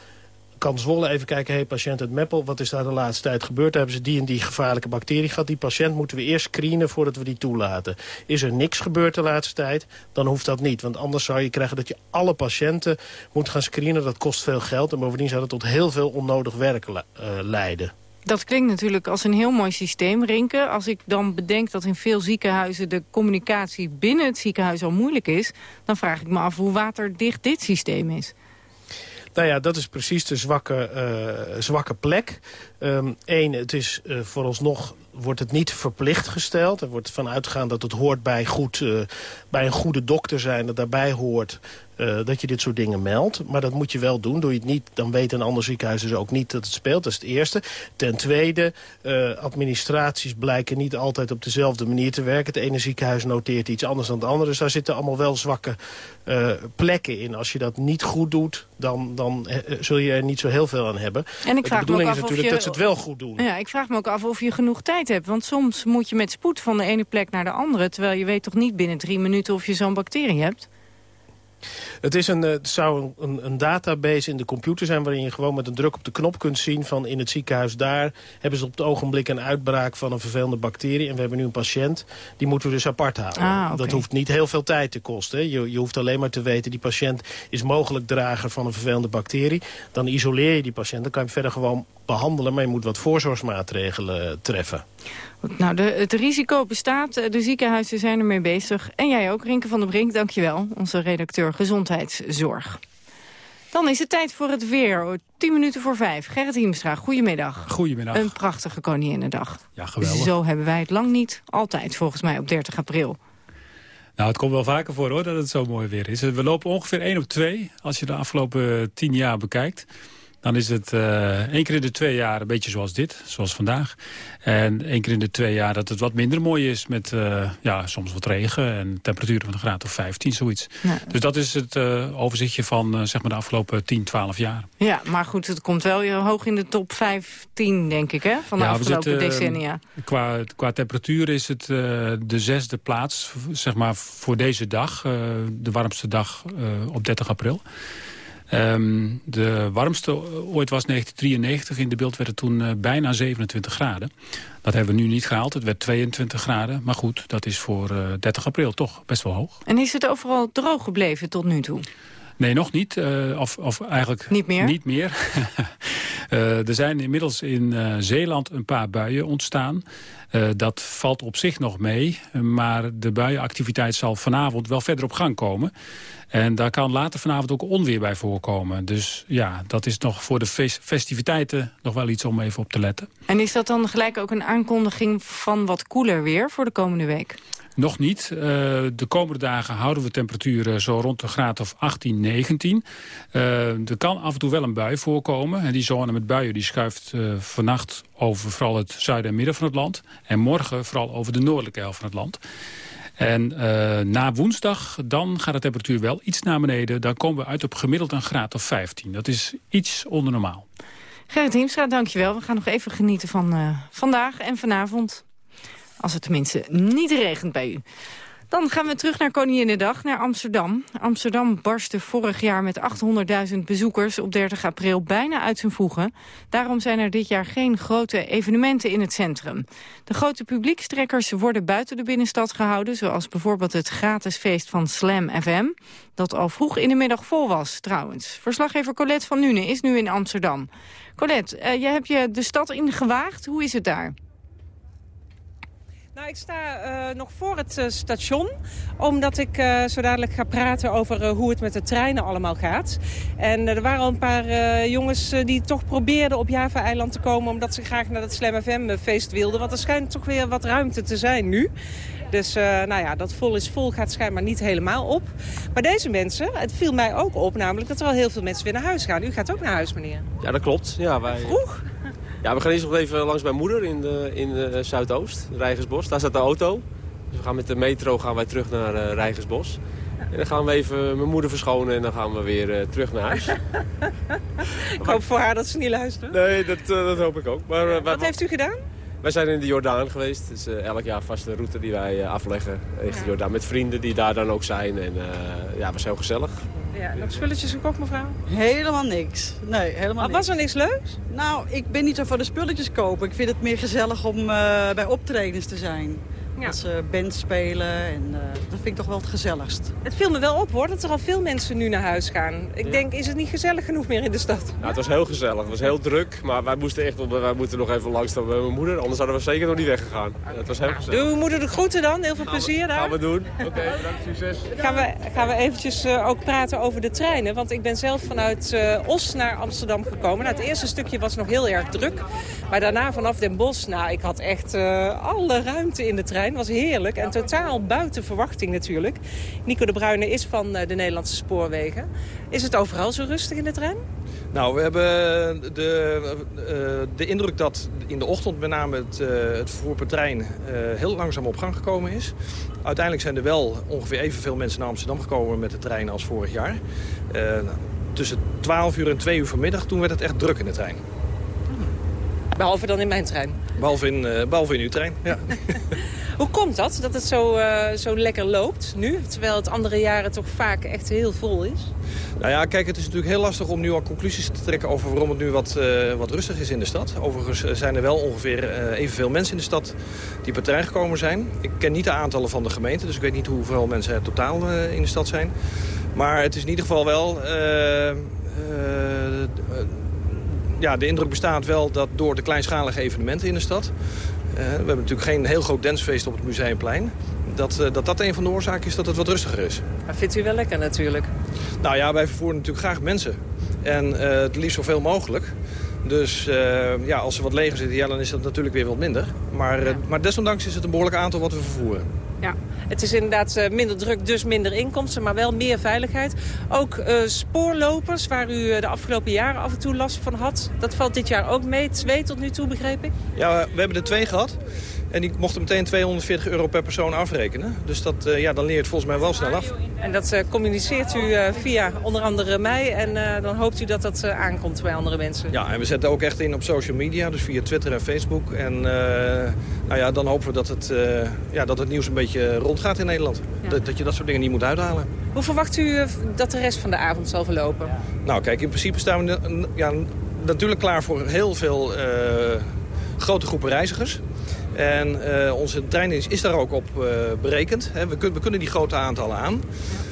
kan Zwolle even kijken, hey, patiënt uit Meppel, wat is daar de laatste tijd gebeurd? Hebben ze die en die gevaarlijke bacterie gehad? Die patiënt moeten we eerst screenen voordat we die toelaten. Is er niks gebeurd de laatste tijd, dan hoeft dat niet. Want anders zou je krijgen dat je alle patiënten moet gaan screenen. Dat kost veel geld en bovendien zou dat tot heel veel onnodig werk uh, leiden. Dat klinkt natuurlijk als een heel mooi systeem, Rinke. Als ik dan bedenk dat in veel ziekenhuizen de communicatie binnen het ziekenhuis al moeilijk is... dan vraag ik me af hoe waterdicht dit systeem is. Nou ja, dat is precies de zwakke, uh, zwakke plek. Eén, ehm, het is uh, vooralsnog wordt het niet verplicht gesteld. Er wordt vanuitgegaan dat het hoort bij, goed, uh, bij een goede dokter zijn... dat daarbij hoort uh, dat je dit soort dingen meldt. Maar dat moet je wel doen. Doe je het niet, dan weet een ander ziekenhuis dus ook niet dat het speelt. Dat is het eerste. Ten tweede, uh, administraties blijken niet altijd op dezelfde manier te werken. Het ene ziekenhuis noteert iets anders dan het andere. Dus daar zitten allemaal wel zwakke uh, plekken in. Als je dat niet goed doet, dan, dan zul je er niet zo heel veel aan hebben. En ik vraag de bedoeling me ook is af natuurlijk of je, dat ze het wel goed doen. Ja, ik vraag me ook af of je genoeg tijd hebt. Want soms moet je met spoed van de ene plek naar de andere... terwijl je weet toch niet binnen drie minuten of je zo'n bacterie hebt? Het, is een, het zou een, een, database in de computer zijn... waarin je gewoon met een druk op de knop kunt zien... van in het ziekenhuis daar hebben ze op het ogenblik een uitbraak van een vervelende bacterie. En we hebben nu een patiënt, die moeten we dus apart houden. Ah, okay. Dat hoeft niet heel veel tijd te kosten. Je, je hoeft alleen maar te weten, die patiënt is mogelijk drager van een vervelende bacterie. Dan isoleer je die patiënt, dan kan je hem verder gewoon behandelen... maar je moet wat voorzorgsmaatregelen treffen. Nou, de, het risico bestaat. De ziekenhuizen zijn ermee bezig. En jij ook, Rinke van der Brink, dankjewel. Onze redacteur Gezondheidszorg. Dan is het tijd voor het weer. 10 minuten voor vijf. Gerrit Hiemstra, goedemiddag. Goedemiddag. Een prachtige Koninginnedag. Ja, geweldig. Zo hebben wij het lang niet. Altijd, volgens mij, op 30 april. Nou, het komt wel vaker voor hoor, dat het zo mooi weer is. We lopen ongeveer 1 op 2 als je de afgelopen 10 jaar bekijkt. Dan is het uh, één keer in de twee jaar een beetje zoals dit, zoals vandaag. En één keer in de twee jaar dat het wat minder mooi is met uh, ja, soms wat regen en temperaturen van een graad of 15, zoiets. Ja. Dus dat is het uh, overzichtje van zeg maar de afgelopen 10, 12 jaar. Ja, maar goed, het komt wel hoog in de top 15, denk ik, hè, van de ja, afgelopen zitten, decennia. Qua, qua temperatuur is het de zesde plaats, zeg maar, voor deze dag. de warmste dag op 30 april. Um, de warmste ooit was 1993. In de beeld werd het toen uh, bijna 27 graden. Dat hebben we nu niet gehaald. Het werd 22 graden. Maar goed, dat is voor uh, 30 april toch best wel hoog. En is het overal droog gebleven tot nu toe? Nee, nog niet. Uh, of, of eigenlijk niet meer. Niet meer. uh, <laughs> er zijn inmiddels in uh, Zeeland een paar buien ontstaan. dat valt op zich nog mee. Maar de buienactiviteit zal vanavond wel verder op gang komen. En daar kan later vanavond ook onweer bij voorkomen. Dus ja, dat is nog voor de festiviteiten nog wel iets om even op te letten. En is dat dan gelijk ook een aankondiging van wat koeler weer voor de komende week? Nog niet. Uh, de komende dagen houden we temperaturen zo rond de graad of 18, 19. Uh, er kan af en toe wel een bui voorkomen. En die zone met buien die schuift uh, vannacht over vooral het zuiden en midden van het land. En morgen vooral over de noordelijke helft van het land. En na woensdag, dan gaat de temperatuur wel iets naar beneden. Dan komen we uit op gemiddeld een graad of 15. Dat is iets onder normaal. Gerrit Hiemstra, dankjewel. We gaan nog even genieten van vandaag en vanavond. Als het tenminste niet regent bij u. Dan gaan we terug naar Koninginnedag, naar Amsterdam. Amsterdam barstte vorig jaar met 800.000 bezoekers op 30 april bijna uit zijn voegen. Daarom zijn er dit jaar geen grote evenementen in het centrum. De grote publiekstrekkers worden buiten de binnenstad gehouden... zoals bijvoorbeeld het gratis feest van Slam FM... dat al vroeg in de middag vol was, trouwens. Verslaggever Colette van Nuenen is nu in Amsterdam. Colette, uh, jij hebt je de stad ingewaagd. Hoe is het daar? Nou, ik sta uh, nog voor het uh, station, omdat ik uh, zo dadelijk ga praten over hoe het met de treinen allemaal gaat. En er waren al een paar jongens die toch probeerden op Java-eiland te komen... omdat ze graag naar het Slam FM-feest wilden. Want er schijnt toch weer wat ruimte te zijn nu. Dus nou ja, dat vol is vol gaat schijnbaar niet helemaal op. Maar deze mensen, het viel mij ook op namelijk dat er al heel veel mensen weer naar huis gaan. U gaat ook naar huis, meneer? Ja, dat klopt. Ja, wij... Vroeg? Ja, we gaan eerst nog even langs mijn moeder in, de, in de Zuidoost, Rijgersbos. Daar staat de auto. Dus we gaan met de metro gaan wij terug naar uh, Rijgersbos. En dan gaan we even mijn moeder verschonen en dan gaan we weer uh, terug naar huis. <laughs> ik hoop voor haar dat ze niet luistert. Nee, dat, uh, dat hoop ik ook. Maar, Wat heeft u gedaan? Wij zijn in de Jordaan geweest. Is elk jaar vaste route die wij afleggen in de Jordaan. Met vrienden die daar dan ook zijn. En ja, het was heel gezellig. Ja, nog spulletjes gekocht, mevrouw? Helemaal niks. Nee, helemaal niks. Was er niks leuks? Nou, ik ben niet zo voor de spulletjes kopen. Ik vind het meer gezellig om uh, bij optredens te zijn. Dat ze band spelen en uh, dat vind ik toch wel het gezelligst. Het viel me wel op hoor, dat er al veel mensen nu naar huis gaan. Ik denk, is het niet gezellig genoeg meer in de stad? Nou, het was heel gezellig, het was heel druk. Maar wij moesten echt wij moeten nog even langs bij mijn moeder. Anders hadden we zeker nog niet weggegaan. Het was heel gezellig. Doe uw moeder de groeten dan, heel veel plezier daar. Gaan we doen. <laughs> Oké, bedankt, succes. Gaan we, gaan we eventjes uh, ook praten over de treinen. Want ik ben zelf vanuit uh, Os naar Amsterdam gekomen. Nou, het eerste stukje was nog heel erg druk. Maar daarna vanaf Den Bosch, nou, ik had echt uh, alle ruimte in de trein. Was heerlijk en totaal buiten verwachting natuurlijk. Nico de Bruyne is van uh, de Nederlandse Spoorwegen. Is het overal zo rustig in de trein? Nou, we hebben de, uh, de indruk dat in de ochtend met name het, het vervoer per trein heel langzaam op gang gekomen is. Uiteindelijk zijn er wel ongeveer evenveel mensen naar Amsterdam gekomen met de trein als vorig jaar. tussen 12 uur en 2 uur vanmiddag, toen werd het echt druk in de trein. Behalve dan in mijn trein? Behalve in, behalve in uw trein, ja. <laughs> Hoe komt dat, dat het zo, uh, zo lekker loopt nu? Terwijl het andere jaren toch vaak echt heel vol is? Nou ja, kijk, het is natuurlijk heel lastig om nu al conclusies te trekken... over waarom het nu wat, uh, wat rustig is in de stad. Overigens zijn er wel ongeveer evenveel mensen in de stad die per trein gekomen zijn. Ik ken niet de aantallen van de gemeente, dus ik weet niet hoeveel mensen er totaal in de stad zijn. Maar het is in ieder geval wel ja, de indruk bestaat wel dat door de kleinschalige evenementen in de stad... Uh, we hebben natuurlijk geen heel groot dancefeest op het Museumplein. Dat, uh, dat dat een van de oorzaken is dat het wat rustiger is. Dat vindt u wel lekker natuurlijk. Nou ja, wij vervoeren natuurlijk graag mensen. En uh, het liefst zoveel mogelijk. Dus ja, als er wat leger zitten, ja, dan is dat natuurlijk weer wat minder. Maar, ja. maar desondanks is het een behoorlijk aantal wat we vervoeren. Ja, het is inderdaad uh, minder druk, dus minder inkomsten, maar wel meer veiligheid. Ook uh, spoorlopers, waar u uh, de afgelopen jaren af en toe last van had. Dat valt dit jaar ook mee, twee tot nu toe, begreep ik? Ja, we hebben er twee gehad. En die mochten meteen 240 euro per persoon afrekenen. Dus dat, uh, ja, dan leer je het volgens mij wel snel af. En dat uh, communiceert u uh, via onder andere mij. En dan hoopt u dat dat aankomt bij andere mensen. Ja, en we zetten ook echt in op social media. Dus via Twitter en Facebook. En nou ja, dan hopen we dat het, ja, dat het nieuws een beetje rondgaat in Nederland. Ja. Dat, dat, je dat soort dingen niet moet uithalen. Hoe verwacht u dat de rest van de avond zal verlopen? Nou kijk, in principe staan we ja, natuurlijk klaar voor heel veel grote groepen reizigers. En uh, onze treindienst is daar ook op uh, berekend. He, we, kun, we, kunnen die grote aantallen aan.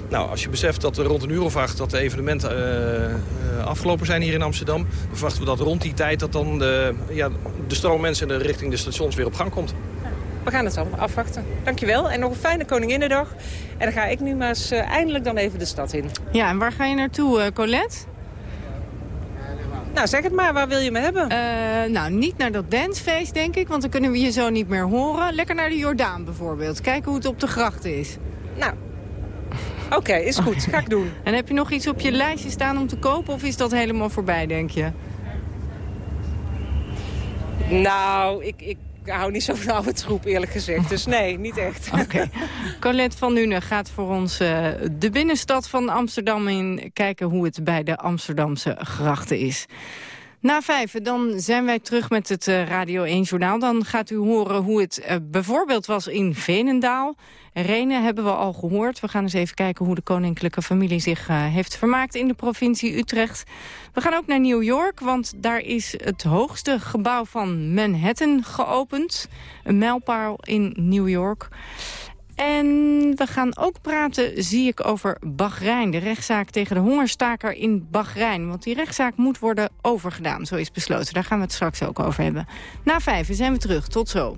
Nou, als je beseft dat er rond een uur of acht dat de evenementen uh, afgelopen zijn hier in Amsterdam... dan verwachten we dat rond die tijd dat dan de, ja, de stroom mensen richting de stations weer op gang komt. We gaan het dan afwachten. Dankjewel en nog een fijne Koninginnedag. En dan ga ik nu maar eens eindelijk dan even de stad in. Ja, en waar ga je naartoe, Colette? Nou, zeg het maar. Waar wil je me hebben? Uh, nou, niet naar dat dancefeest, denk ik. Want dan kunnen we je zo niet meer horen. Lekker naar de Jordaan bijvoorbeeld. Kijken hoe het op de grachten is. Nou, oké, okay, is goed. Ga ik doen. <laughs> En heb je nog iets op je lijstje staan om te kopen? Of is dat helemaal voorbij, denk je? Nou, ik, ik ik hou niet zo van oude troep, eerlijk gezegd. Dus nee, niet echt. <laughs> Oké. Colette van Nuenen gaat voor ons uh, de binnenstad van Amsterdam in... kijken hoe het bij de Amsterdamse grachten is. Na vijf, dan zijn wij terug met het uh, Radio 1-journaal. Dan gaat u horen hoe het uh, bijvoorbeeld was in Venendaal. Renen hebben we al gehoord. We gaan eens even kijken hoe de koninklijke familie zich uh, heeft vermaakt in de provincie Utrecht. We gaan ook naar New York, want daar is het hoogste gebouw van Manhattan geopend. Een mijlpaal in New York. En we gaan ook praten, zie ik, over Bahrein. De rechtszaak tegen de hongerstaker in Bahrein. Want die rechtszaak moet worden overgedaan, zo is besloten. Daar gaan we het straks ook over hebben. Na vijf zijn we terug. Tot zo.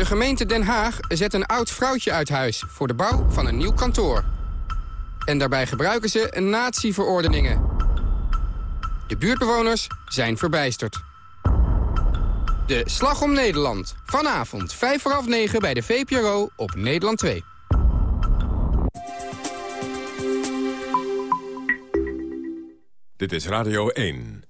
De gemeente Den Haag zet een oud vrouwtje uit huis... voor de bouw van een nieuw kantoor. En daarbij gebruiken ze natieverordeningen. De buurtbewoners zijn verbijsterd. De Slag om Nederland. Vanavond 5 voor half 9 bij de VPRO op Nederland 2. Dit is Radio 1.